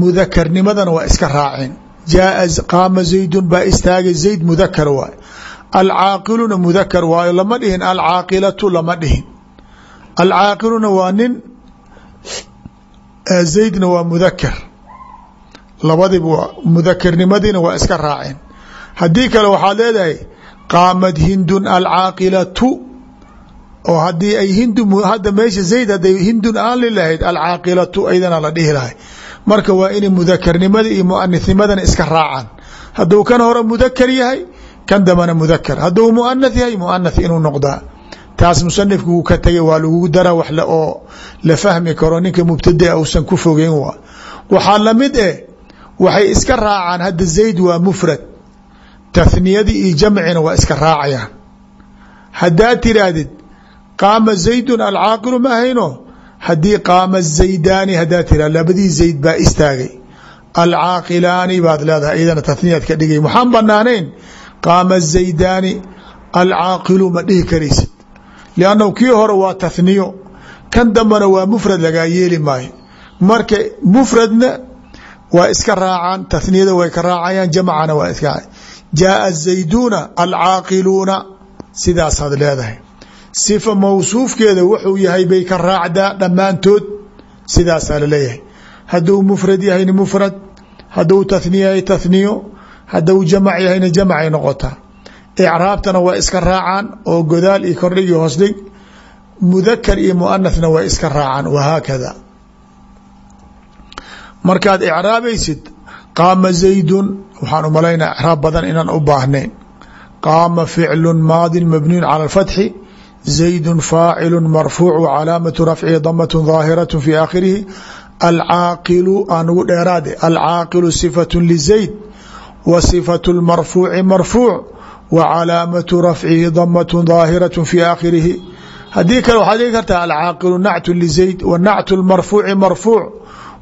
mudakarnimadana waa iska raaceen. Jaaa qaama zaydun baa istaagay zayd mudakar waay. Alcaaqiluna mudakar waayo lama dhihin alcaaqilatu lama dhihin. Alcaaqiluna waa nin zaydna waa mudakar labadiba waa mudakarnimadiina waa iska qaamad hindun alcaaqilatu oo haddii ay hindu hadda meesha zayd hadday hindun aan lilahayd alcaaqilatu aydana la dhihi lahay. Marka waa inay mudakarnimada iyo muanitnimadana iska raacaan. Hadduu kan hore mudakar yahay kan dambana mudakar hadduu muanath yahay muanath inuu noqdaa. Taas musanifku wuu ka tegay waa lagugu dara wax oo la fahmi karo ninka mubtadaa uusan ku fogeyn waa. Waxaa la mid eh waxay iska raacaan hadda zayd waa mufrad tathniyadii iyo jamcina waa iska raacayaan. Haddaad tiraahdid qaama zaydun alcaaqilu ma ahayno haddii qaama zaydaani haddaad tira labadii zayd baa istaagay. Alcaaqilaani baad leedahay iyadana tahniyaad ka dhigay. Waxaan banaanayn qaama zaydaani alcaaqilu ma dhihi karaysid. Liannahu kii hore waa tahniyo kan dambana waa mufrad lagaa yeeli maayo. Marka mufradna waa iska raacaan tahniyada way ka raacayaan jamcana waa iska jaaa zayduuna alcaaqiluuna sidaasaad leedahay sifa mawsuufkeeda wuxuu yahay bay ka raacdaa dhammaantood sidaasaa la leeyahay hadduu mufrad yahayna mufrad hadduu tahniya yahay tahniyo hadduu jamac yahayna jamacay noqotaa icraabtana waa iska raacaan oo godaal iyo kordhig iyo hoosdhig mudakar iyo muanathna waa iska raacaan wahaakada markaad icraabaysid qaama zaydun waxaan u malaynaa raab badan inaan u baahnayn qaama ficlu maadin mabniyun cala alfatxi zaydu faacilu marfuucu calaamatu rafcihi damatun daahiratu fi aakhirihi. Alcaaqilu aan ugu dheeraade alcaaqilu sifatu lizayd wa sifatu lmarfuuci marfuuc wa rafcihi damatun daahiratu fi aakhirihi. Haddii kale waxaad dhigi kartaa alcaaqilu nactu lizayd wa nactu lmarfuuci marfuuc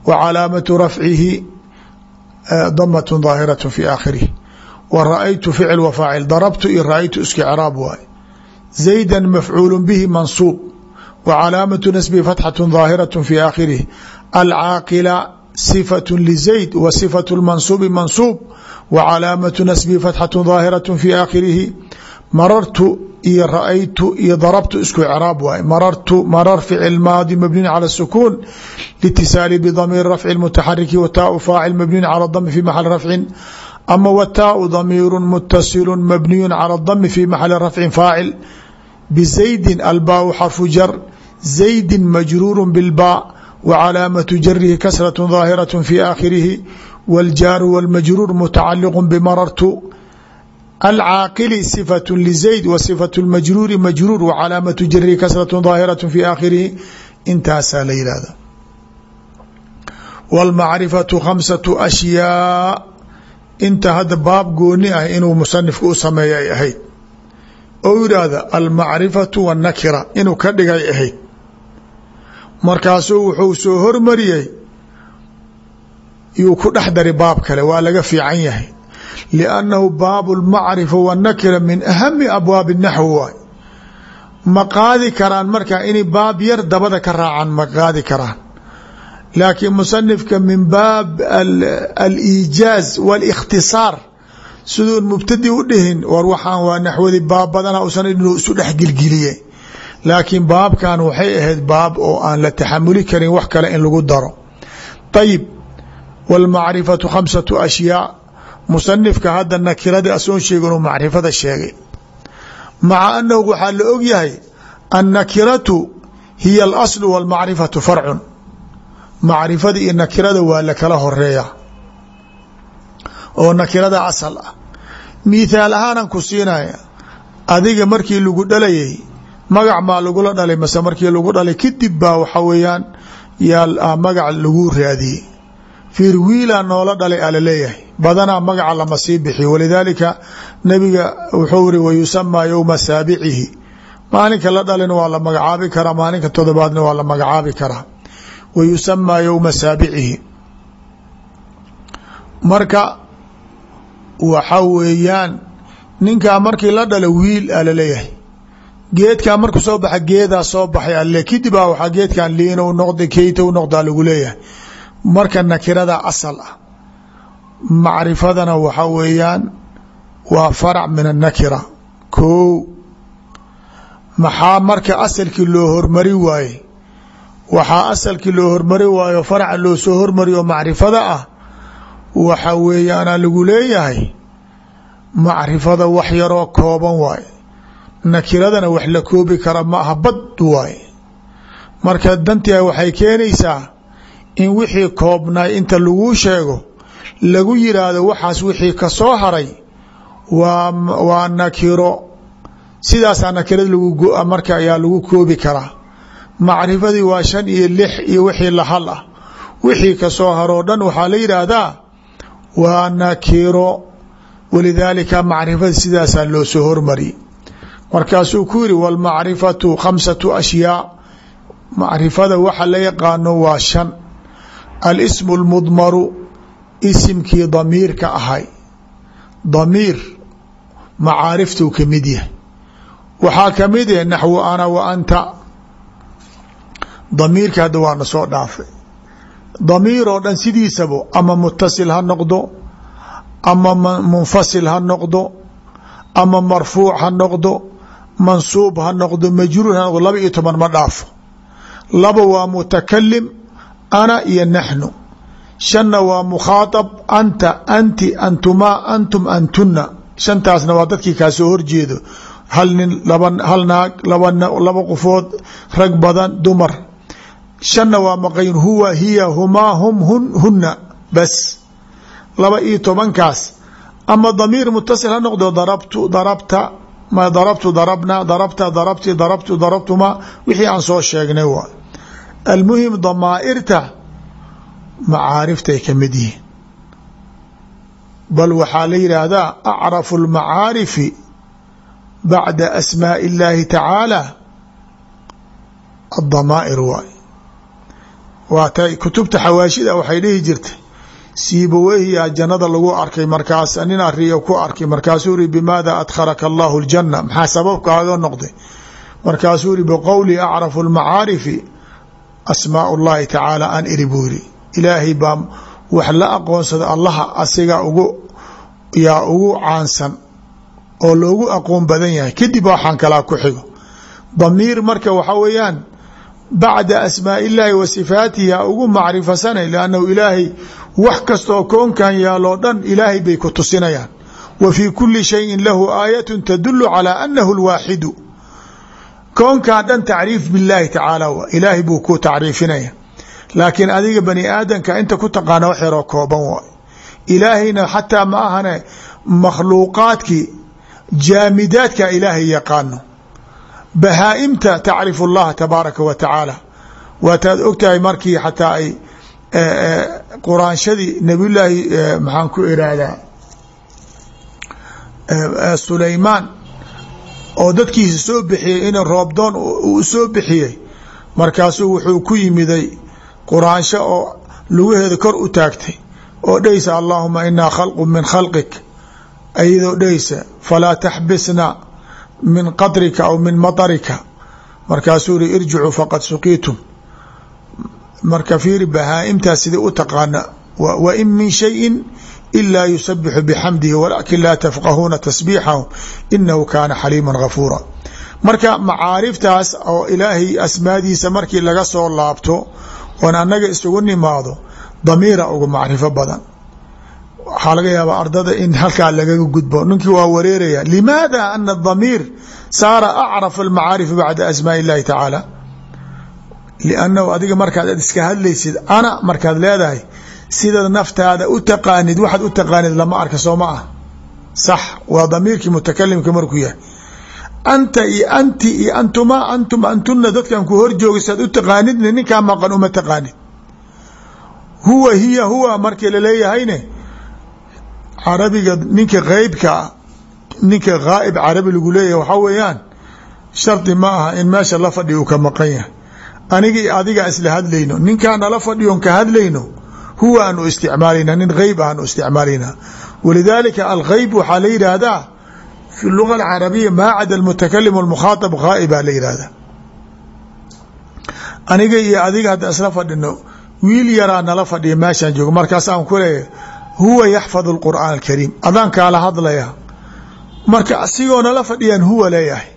wa rafcihi damat ظaahiraة fi aakhirihi wa raأytu ficil wa faacil darabtu iyo raأytu iska craab waay زayda mafcuul bihi mansuub wa calaamatu nasbihi fatxaة ظaahiraة fi aakhirihi alcaaqila صifaة lzayd wa صifaة اmansuubi mansuub wa calaamatu nasbihi fatxaة ظaahiraة fi aakhirihi marartu iyo raأytu iyo darabtu isku craab waay marartu marar ficil maadi mabniyn calى الsukuun lاtisaali bdamiir rafci mutaxariki wa taau faacil mabniyn calى dami fi maxali rafcin ama wtaau damiiru mutasilu mabniyu calى اdami fi maxali rafci faacil bزaydi albaau xarfu jar زaydi majruuru bاlbaa wa calaamatu jarihi kasraة ظaahiraة fi aakhirihi wاljaaru wاlmajruur mutacaliq bmarartu alcaaqili sifat lizayd wa sifat majruuri majruur wacalaamatu jarihi kasratu daahiratu fi aakhirihi intaasaa la yihahda wاlmacrifatu khamsatu ashyaa inta hadda baab gooni ah inuu musanifku u sameeya ay ahayd ou yidhaahda almacrifatu wاnnakira inuu ka dhigay ahayd markaasuu wuxuu soo hormariyey yuu ku dhex dari baab kale waa laga fiican yahay liannahu baabu lmacrifa wanakira min ahami abwaabi naxwi waay ma qaadi karaan markaa inay baab yar dabada ka raacaan ma qaadi karaan laakiin musanifka min baab aliijaaz walikhtisaar siduun mubtadi u dhihin war waxaan waa naxwadi baab badana usan inuu isu dhex gilgiliye laakiin baabkan waxay ahayd baab oo aan la taxamuli karin wax kale in lagu daro ayib walmacrifatu khamsatu ashyaa musanifka hadda nakiradii asoon sheega inuu macrifada sheegay. Maca anahu waxaa la og yahay annakiratu hiya alaslu wاlmacrifatu farcun. Macrifada iyo nakirada waa lakala horreeya oo nakirada asal ah. Mithaal ahaanan ku siinaya adiga markii lagu dhalayay magac maa lagula dhalay mase markii lagu dhalay kadib baa waxa weeyaan yaa magac lagu raadiyey fiir wiilaa noola dhalay a la leeyahay badanaa magaca lama sii bixiyo walidaalika nabiga wuxuu iri wayusamaa yowma saabicihi maalinka la dhalin waa la magacaabi karaa maalinka todobaadna waa la magacaabi karaa. Wayusamaa yowma saabicihi marka waxa weeyaan ninkaa markii la dhalo wiil a la leeyahay geedkaa marku soo baxa geedaa soo baxay alle kadib a waxaa geedkan liinow noqda keytow noqdaa lagu leeyahay marka nakirada asal ah. Macrifadana waxa weeyaan waa farac min annakira ko maxaa marka asalkii loo hormari waaye? Waxaa asalkii loo hormari waayo faraca loo soo hormariyo macrifada ah waxa weeyaana lagu leeyahay macrifada wax yaroo kooban waaye. Nakiradana wax la koobi kara ma aha bad waaye. Marka dantia waxay keenaysaa in wixii koobnay inta laguu sheego lagu yiraahdo waxaas wixii ka soo haray waa waa nakiro. Sidaasaa nakirada lagu marka ayaa lagu koobi karaa. Macrifadii waa shan iyo lix iyo wixii lahal ah. Wixii ka soo haroo dhan waxaa la yidhaahdaa waa nakiro. Walidaalika macrifada sidaasaa loo soo hormari. Markaasuu ku yiri wاlmacrifatu khamsatu ashyaa. Macrifada waxa la yaqaano waa shan alismu اlmudmaru isimkii damiirka ahay. Damiir macaariftuu ka mid yahay. Waxaa ka mid ah naxwu ana wa anta. Damiirka hadda waana soo dhaafay. Damiir oo dhan sidiisaba ama mutasil ha noqdo ama munfasil ha noqdo ama marfuuc ha noqdo mansuub ha noqdo majruur ha noqdo laba iyo toban ma dhaafo. Laba waa mutakalim ana iyo naxnu shanna waa mukhaaطab anta anti antumaa antum antuna shantaasna waa dadkii kaa soo horjeedo hal nin laba hal naag laba qofood rag badan dumar shanna waa maqayn huwa hiya humaa hum hun huna bas laba iyo tobankaas ama damiir mutasil ha noqdo darabtu darabta ma darabtu darabna darabta darabti darabtu darabtuma wixii aan soo sheegnay waa almuhim damaairta macaariftay ka mid yihiin bal waxaa la yidhaahdaa acrafu اlmacaarifi bacda asmaaءi اllaahi tacaala adamaa'ir waay waatay kutubta xawaashida waxay dhihi jirtay siibaweyhiyaa jannada lagu arkay markaas nin ariyo ku arkay markaasuu iri bimaada adkhalaka allahu اljana maxaa sababkaaga noqday markaasuu iri biqowli acrafu اlmacaarifi asmaa llahi tacaala aan iri buu yiri ilaahay baa wax la aqoonsada allaha asiga ugu yaa ugu caansan oo loogu aqoon badan yahay. Kadib waxaan kalaa ku xigo. Damiir marka waxa weeyaan bacda asmaa illaahi wa sifaatihi yaa ugu macrifasanay lannahu ilaahay wax kastaoo koonkan yaaloo dhan ilaahay bay ku tusinayaan. Wa fii kuli shayin lahu aayatu tadulu calaa annahu lwaaxidu koonkan dhan tacriif biاllahi tacaala wa ilaahay buu ku tacriifinaya. Laakiin adiga bani aadamka inta ku taqaana wax yaroo kooban waay. Ilaahayna xataa ma ahane makhluuqaadkii jaamidaadka ilaahay yaqaano. Bahaa-imta tacrifu اllaha tabaaraka wa tacaala. Waataad ogtahay markii xataa ay quraanshadii nabiyullaahi maxaan ku irahdaa sulaymaan oo dadkiisa soo bixiyey in roobdoon uu soo bixiyey markaasuu wuxuu ku yimiday quraansho oo lugaheeda kor u taagtay oo dhehaysa allaahuma inaa khalqu min khalqik ayadoo dhehaysa falaa taxbisna min qatrika aw min maطarika markaasuu iri irjicuu faqad suqiitum. Marka fiiri bahaa-imtaas sidai u taqaana? Wa in min shayin ilaa yusabixu bixamdihi walaakin laa tafqahuuna tasbiixahum inahu kaana xaliima gafuura marka macaariftaas oo ilaahay asmaadiisa markii laga soo laabto oon annaga isugu nimaado damiira uga macrifo badan waxaa laga yaabaa ardada in halkaa lagaga gudbo ninkii waa wareeraya limaada ana damiir saara acraf almacaarifi bacda asmaa illahi tacaala liannahu adiga markaad ad iska hadlaysid ana markaad leedahay sidaad naftaada u taqaanid waxaad u taqaanid lama arka soo ma ah. Sax waa damiirkii mutakalimka markuu yahay. Anta iyo anti iyo antuma antum antuna dadkan ku hor jooga saad u taqaanidna ninkaa maqan uma taqaanid. Huwa hiya huwa markii laleeyahayne carabiga ninka qeybkaa ninka ghaa'ib carabi lagu leeyahay waxaa weeyaan shardi ma aha in meesha la fadhi uu ka maqan yahay. Anigi adiga isla hadlayno ninkaa nala fadhiyon ka hadlayno huwa aanu isticmaalayna nin geyb aanu isticmaalayna walidaalika algeyb waxaa la yidhaahdaa fi luga alcarabiya maa cada almutakalim walmukhaatab ghaa'ibaa la yidhaahdaa aniga iyo adiga hadda isla fadhino wiil yaraa nala fadhiya meeshaan joogo markaas aan ku leeyahay huwa yaxfadu alqur'aan alkariim adaan kaala hadlaya marka asigoo nala fadhiyaan huwa leeyahay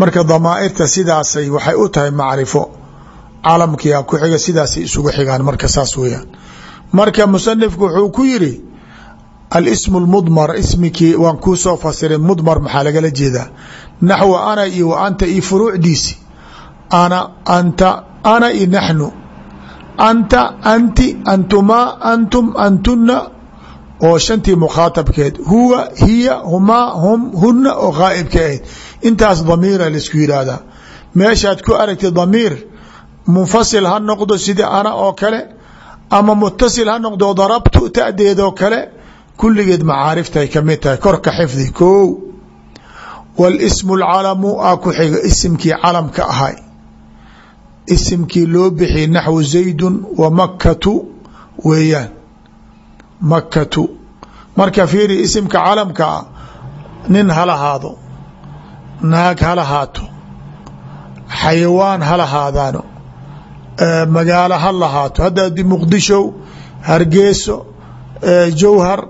marka damaa'irta sidaasay waxay u tahay macrifo calamkia ku xiga sidaasay isugu xigaan marka saas weeyaan. Marka musanifku wuxuu ku yiri alismu lmudmar ismikii waan kuu soo fasiray mudmar maxaa lagala jeedaa? Naxwa ana iyo wa anta iyo furuucdiisi. Ana anta ana iyo naxnu. Anta anti antumaa antum antuna oo shantii mukhaatabkeed huwa hiya humaa hum huna oo ghaa'ibka ahayd. Intaas damiira la isku yidhaahdaa. Meeshaad ku aragtay damiir munfasil ha noqdo sida ana oo kale ama mutasil ha noqdo darabtu tadeedoo kale kulligeed macaariftay ka mid tahay. Korka xifdi ko wاlsmu اlcalamu a ku xiga isimkii calamka ahay. Isimkii loo bixiyay naxwu zaydun wa makatu weeyaan. Makatu marka fiiri isimka calamka ah nin halahaado naag halahaato xayawaan halahaadaano magaalo ha lahaato. Hadda muqdisho hargeyso jowhar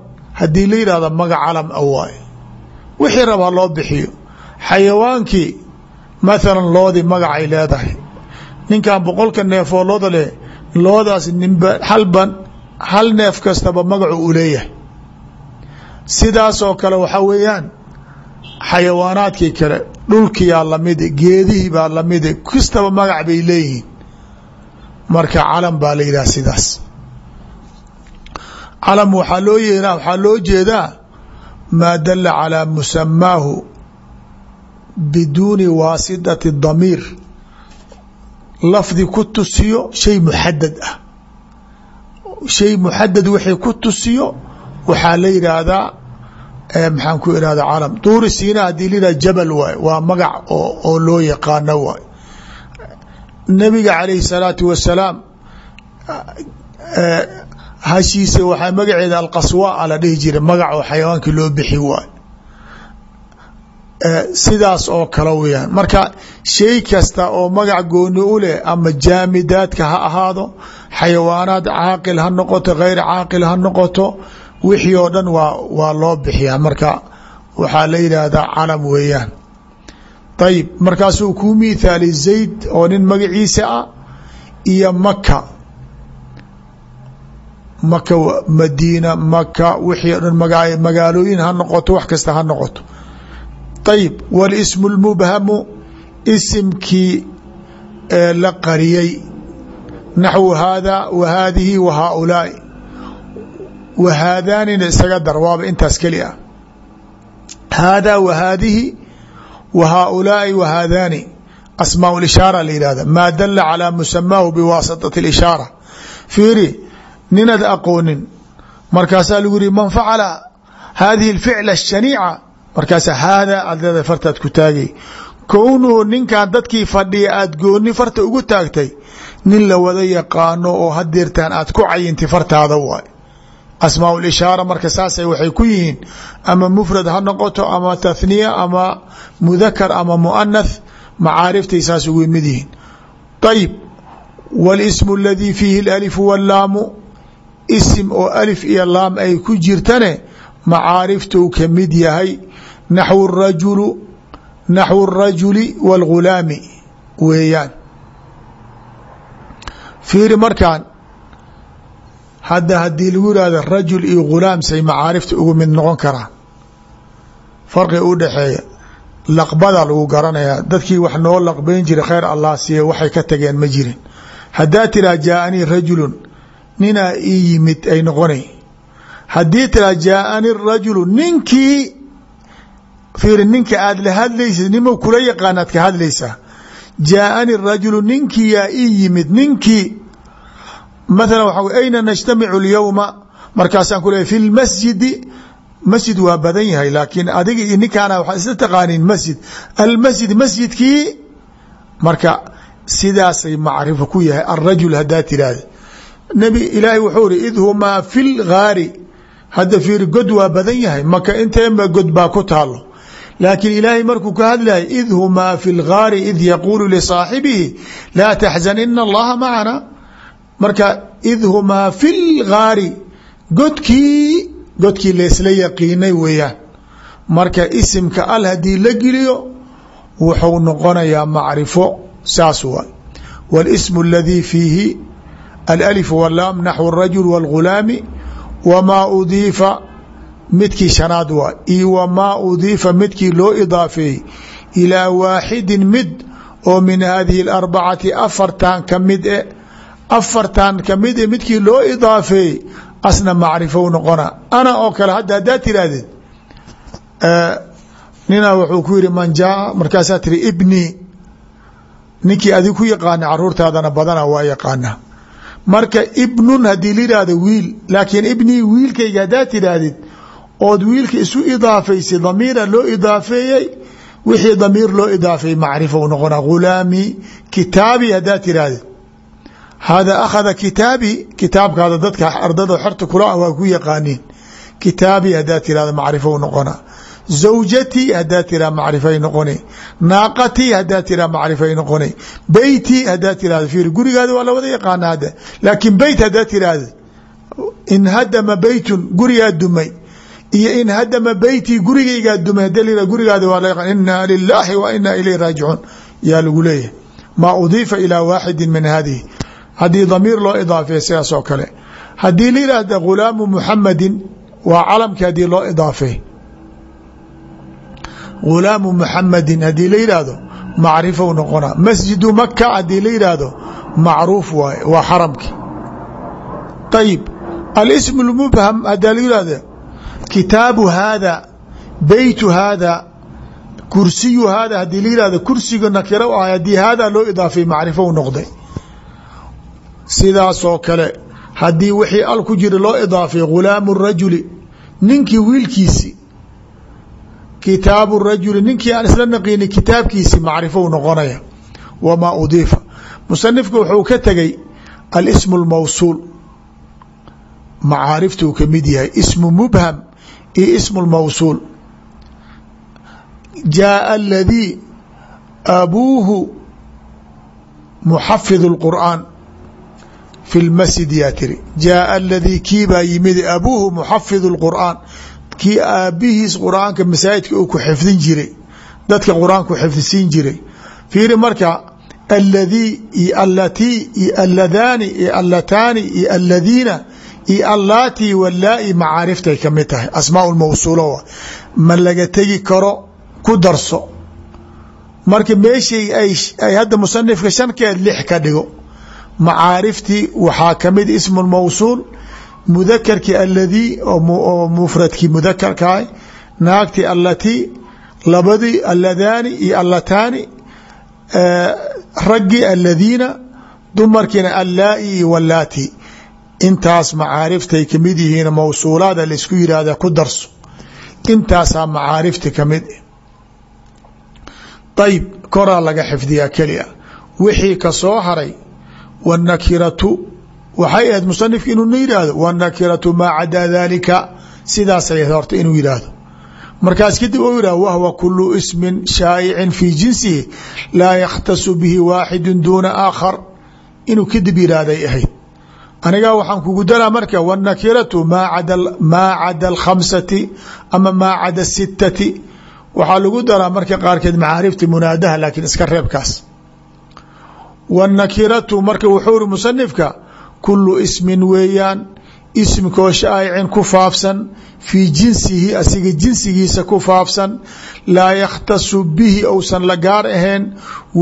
haddii la yidhahdo magac calam a waay wixii rab ha loo bixiyo. Xayawaankii mathalan loodii magacay leedahay. Ninkan boqolka neefoo looda leh loodaas ninba halban hal neef kastaba magacu u leeyahay. Sidaasoo kale waxaa weeyaan xayawaanaadkii kale dhulkiyaa lamide geedihii baa lamide kastaba magac bay leeyihiin marka calam baa la yidhaha sidaas. Calam waxaa loo yeeraa waxaa loo jeedaa maa dala calaa musamaahu biduuni waasitati damiir. Lafdi ku tusiyo shay muxadad ah. Shay muxadad wixii ku tusiyo waxaa la yidhaahdaa maxaan ku irahda calam. Tuuri siina haddii la yidhah jabal waay waa magac oo loo yaqaano waay nabiga calayhi salaatu wasalaam hashiisa waxaa magaceeda alqaswaa la dhihi jiray magac oo xayawaankii loo bixi waay sidaas oo kale weyaan marka shay kasta oo magac gooni u leh ama jaamidaadka ha ahaado xayawaanaad caaqil ha noqoto geyr caaqil ha noqoto wixii oo dhan waa waa loo bixiyaa. Marka waxaa la yidhaahdaa calam weeyaan ayib markaasuu kuu mithaali zayd oo nin magaciisa ah iyo maka maka madiina maka wixii o dhan maga magaalooyin ha noqoto wax kasta ha noqoto. Ayib wاlsmu اlmubhamu isimkii la qariyey. Naxwu haada wa haadihi wa haaulaai. Wa haadaanina isaga dar waaba intaas keli ah haadaa wa haadihi wa haaulaai wa haadaani asmaa ishaara la yihahda maa dala calaa musamaahu biwaasitati اlishaara fiiri ninad aqoonin markaasaa lagu yihi man facala hadihi اlficla الshaniica markaasa haadaa aad leedahay fartaad ku taagay kownuhu ninkan dadkii fadhiya aad gooni farta ugu taagtay nin la wada yaqaano oo hadeertaan aad ku cayintay fartaada waay asmaa ishaara marka saasay waxay ku yihiin ama mufrad ha noqoto ama tathniya ama mudakar ama muanath macaariftay saas ugu mid yihiin ayib wاlsmu اladii fiihi اlalifu wاllaamu isim oo alif iyo laam ay ku jirtane macaariftou ka mid yahay naxwu rajulu naxwu الrajuli wاlgulaami weeyaan fiiri markaan hadda haddii lagu yihahdo rajul iyo gulaam say macaarifta ugu mid noqon karaan. Farqi u dhexeeya laqbada lagu garanayaa dadkii wax noo laqbeyn jiray khayr allah siiye waxay ka tageen ma jirin. Haddaa tiraa jaaanii rajulun ninaa ii yimid ay noqonay. Haddii tiraa jaaanii rajulu ninkii fiiri ninka aad la hadlaysid nimo kula yaqaanaad ka hadlaysaa? Jaaanii rajulu ninkii yaa ii yimid ninkii mathala waxa ayna najtamicu اlyowma markaasaan ku leeay fi lmasjidi masjid waa badan yahay laakiin adiga iyo ninkaana waxaa isla taqaaniin masjid. Almasjid masjidkii marka sidaasay macrifo ku yahay alrajul haddaa tiraahda nebi ilaahay wuxuu iri id humaa fi lgaari hadda fiiri god waa badan yahay maka inteenba god baa ku taalo. Laakiin ilaahay markuu ka hadlayay id humaa fi lgaari id yaquulu lisaaxibihi laa taxzan ina allaha macana marka id humaa fi lgaari godkii godkii leesla yaqiinay weeyaan marka isimka al haddii la geliyo wuxuu noqonayaa macrifo saas waay wاlsmu اladii fiihi alأlif wاlaam naxو الrajul wاlgulaami wmaa udiifa midkii shanaad waa io wmaa udiifa midkii loo idaafeeyey ilىa waaxidi mid oo min hadihi اarbacati afartan ka mid e afartan ka mid e midkii loo idaafeeyey asna macrifou noqona. Ana oo kale hadda haddaa tirahdid ninaa wuxuu ku yihi man jaaa markaasaa tiri ibnii ninkii adig ku yaqaana caruurtaadana badana waa yaqaana marka ibnun haddii la wiil laakiin ibnii wiilkayga haddaa tidhaahdid ood wiilka isu idaafaysa damiira loo idaafeeyey wixii damiir loo idaafeeyey macrifou noqona. Ghulaami kitaabi haddaa tirahdid hada akhada kitaabi kitaabkaada dadka ardada xerta kula waa ku yaqaaniin kitaabi hadaa tirahda macrifou noqona zawjatii hadaa tira macrifay noqona naaqatii hadaa tira macrifay noqona beyti hadaa tirahda fiir gurigaada waa lawada yaqaana hadda laakiin beyt hadaa tirahda in hadama beytun gurigaa dumay iyo in hadama beyti gurigaygaa dumay haddii la gurigaada waa la yaqaan inaa lilaahi wa inaa ilayh raajicuun yaa lagu leeyahay maa udiifa ilaa waaxidi min hadihi haddii damiir loo idaafeeya sidaas oo kale. Haddii la yidhaahda ghulaamu muxamadin waa calamki haddii loo idaafeey ghulaamu muxamadin haddii la yidhaahdo macrifou noqona. Masjidu maka haddii la yidhaahdo macruuf waaye waa xaramki ayib alism اlmubham hadaa la yidhahdo kitaabu haada beytu haada kursiyu haada haddii la yidhahdo kursiga nakiro ah haddii haadaa loo idaafeey macrifou noqday sidaasoo kale haddii wixii al ku jira loo idaafay ghulaamu rajuli ninkii wiilkiisi kitaabu rajuli ninkii aan isla naqiini kitaabkiisi macrifou noqonaya wamaa udiifa. Musanifku wuxuu ka tegey alismu اlmawsuul macaariftuu ka mid yahay ismu mubham iyo ismu lmawsuul jaaa aladii abuuhu muxafid اlqur'aan fi lmasjid yaa tiri jaaa aladii kii baa yimid abuuhu muxafid اlqur'aan kii aabihiis qur'aanka masaajidka uu ku xifdin jiray dadka qur'aanku xifdisiin jiray fiiri marka aladii iyo alatii iyo aladaani iyo allataani iyo aladiina iyo allaatii wallaa'i macaariftay ka mid tahay marka meeshii ay hadda musanifka shankeed lix ka dhigo macaariftii waxaa ka mid ismu mawsuul mudakarkii aladii oo mufradkii mudakarkaah naagtii allatii labadii alladaani iyo allataani raggi aladiina dumarkiina allaa-i walaati intaas macaariftay ka mid yihiin mawsuulaada la isku yihahda ku darso. Intaasaa macaarifta ka mid ayb koraa laga xifdiyaa kelia wixii ka soo haray wاnakiratu waxay ahayd musanifka inuu na yidhaahdo wاnakiratu maa cadaa dalika sidaasay horta inuu yidhaahdo markaas kadib u yihah wahwa kulu ismin shaa'icin fii jinsihi laa yakhtasu bihi waaxidu duuna aakhar inuu kadib yihahday ahayd anigaa waxaan kugu daraa marka wاnakiratu maa cada alkhamsati ama maa cada sitati waxaa lagu daraa marka qaarkeed macaarifta munaadaha laakiin iska reebkaas wاnakiratu marka wuxuu iri musanifka kulu ismin weeyaan ismikoo shaa'icin ku faafsan fii jinsihi asiga jinsigiisa ku faafsan laa yakhtasu bihi ousan la gaar ahayn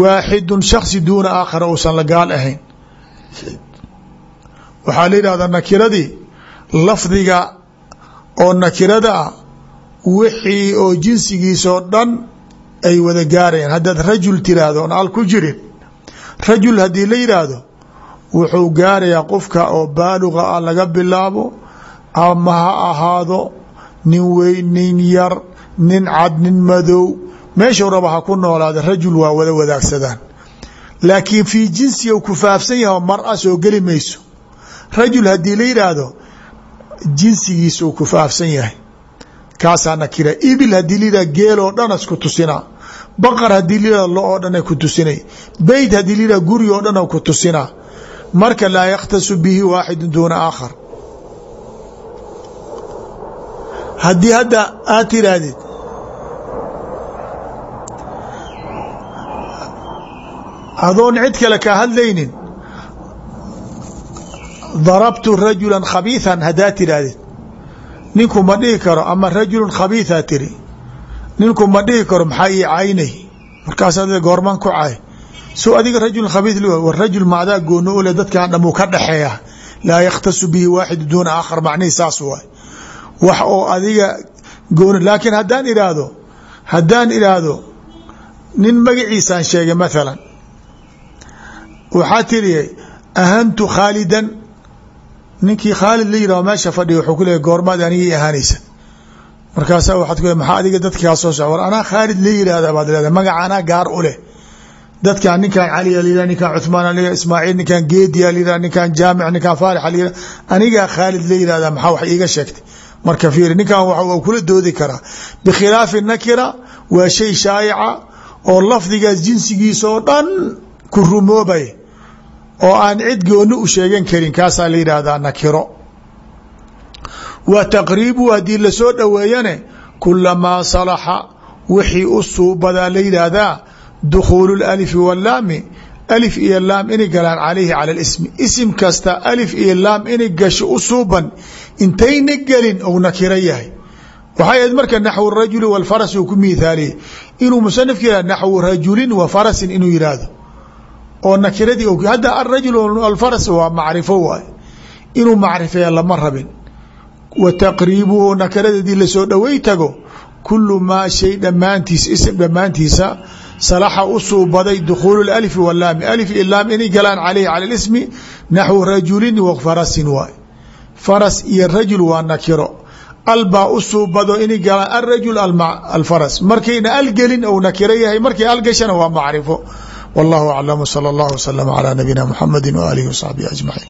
waaxidun shaksi duuna aakhara ousan la gaar ahayn waxaa la yidhahdaa nakiradii lafdiga oo nakirada ah wixii oo jinsigiisoo dhan ay wada gaarayaan haddaad rajul tiraahdo on al ku jirin rajul haddii la yidhaahdo wuxuu gaarayaa qofka oo baaluga ah laga bilaabo ama ha ahaado nin weyn nin yar nin cad nin madow meeshuu raba ha ku noolaada rajul waa wada wadaagsadaan. Laakiin fii jinsi u ku faafsan yahay mar a soo geli mayso rajul haddii la yidhaahdo ku faafsan yahay. Kaasaa nakira ibil haddii la yidhahdo geel oo dhan isku tusinaa baqar haddii la yidhahdo lo oo dhan ku tusinay. Beyt haddii la yidhahdo guri oo dhan ku tusinaa marka laa yakhtasu bihi waaxidu duuna aakhar. Haddii hadda aad tiraahdid adoon cid kale ka hadlaynin darabtu rajula khabiiثan haddaad tidhaahdid ninku ma dhihi karo ama rajulu khabiiثaa tiri ninku ma dhihi karo maxaa ii caynay markaas goorman ku cay. So adiga rajul khabiiث war rajul maadaa gooni u le dadkan dhamuu ka dhaxeeya. Laa yakhtasu bihi waaxidu duuna aakhar macnihi saas waay. Wax oo adiga gooni laakiin haddaan idhaahdo haddaan idhaahdo nin magaciisaan sheegay mathalan. Waxaa tiri ahantu khaalidan? Ninkii khaalid la yidhah meesha fadhiya wuxuu ku leeyahy goormaad anigii ahaanaysa markaasa waxaad ku maxaa adiga dadka kaa soo soc war anaa khaalid la yidhahda baad leedahay magaca anaa gaar u leh. Dadkan ninkan cali a layidhah ninkan cuثmaan a layidhah ismaaciil ninkan geedi a layidhah ninkan jaamic ninkan faarix a layidhah anigaa khaalid la yidhahda maxaa wax iiga sheegtay? Marka fiiri ninkan wa kula doodi karaa bikhilaafi nakira waa shay shaayica oo lafdigaas jinsigiisa oo dhan ku rumoobay oo aan cid gooni u sheegan karin kaasaa la yidhaahdaa nakiro wa taqriibu haddii la soo dhoweeyane kulamaa salaxa wixii u suubadaa la yidhaahdaa dukhuulu اlalifi wallaami alif iyo laam inay galaan calayhi cala اlismi isim kasta alif iyo laam inay gasho u suuban intayna gelin ou nakiro yahay. Waxay ahayd marka naxwu rajuli walfaras uu ku miithaaliyey inuu musanifka yihah naxwu rajulin wa farasin inuu yidhaahdo. Oo nakiradii hadda arajul alfaras waa macrifo waay inuu macrifeeya lama rabin wa taqriibuhu nakaradeedii la soo dhowey tago kulu maa shay dhammaantiisa isim dhammaantiisa salaxa u suubaday dukhuulu alifi walaami alif i laam inay galaan caleyhi cala lismi naxwu rajulin wa farasin waay faras iyo rajul waa nakiro albaa u suubado inay galaan alrajul alfaras markayna algelin ou nakiro yahay markay algashana waa macrifo wallahu aclam sala allahu waslama calaa nabiyina muxamedi waaalihi wasaxbihi ajmaciin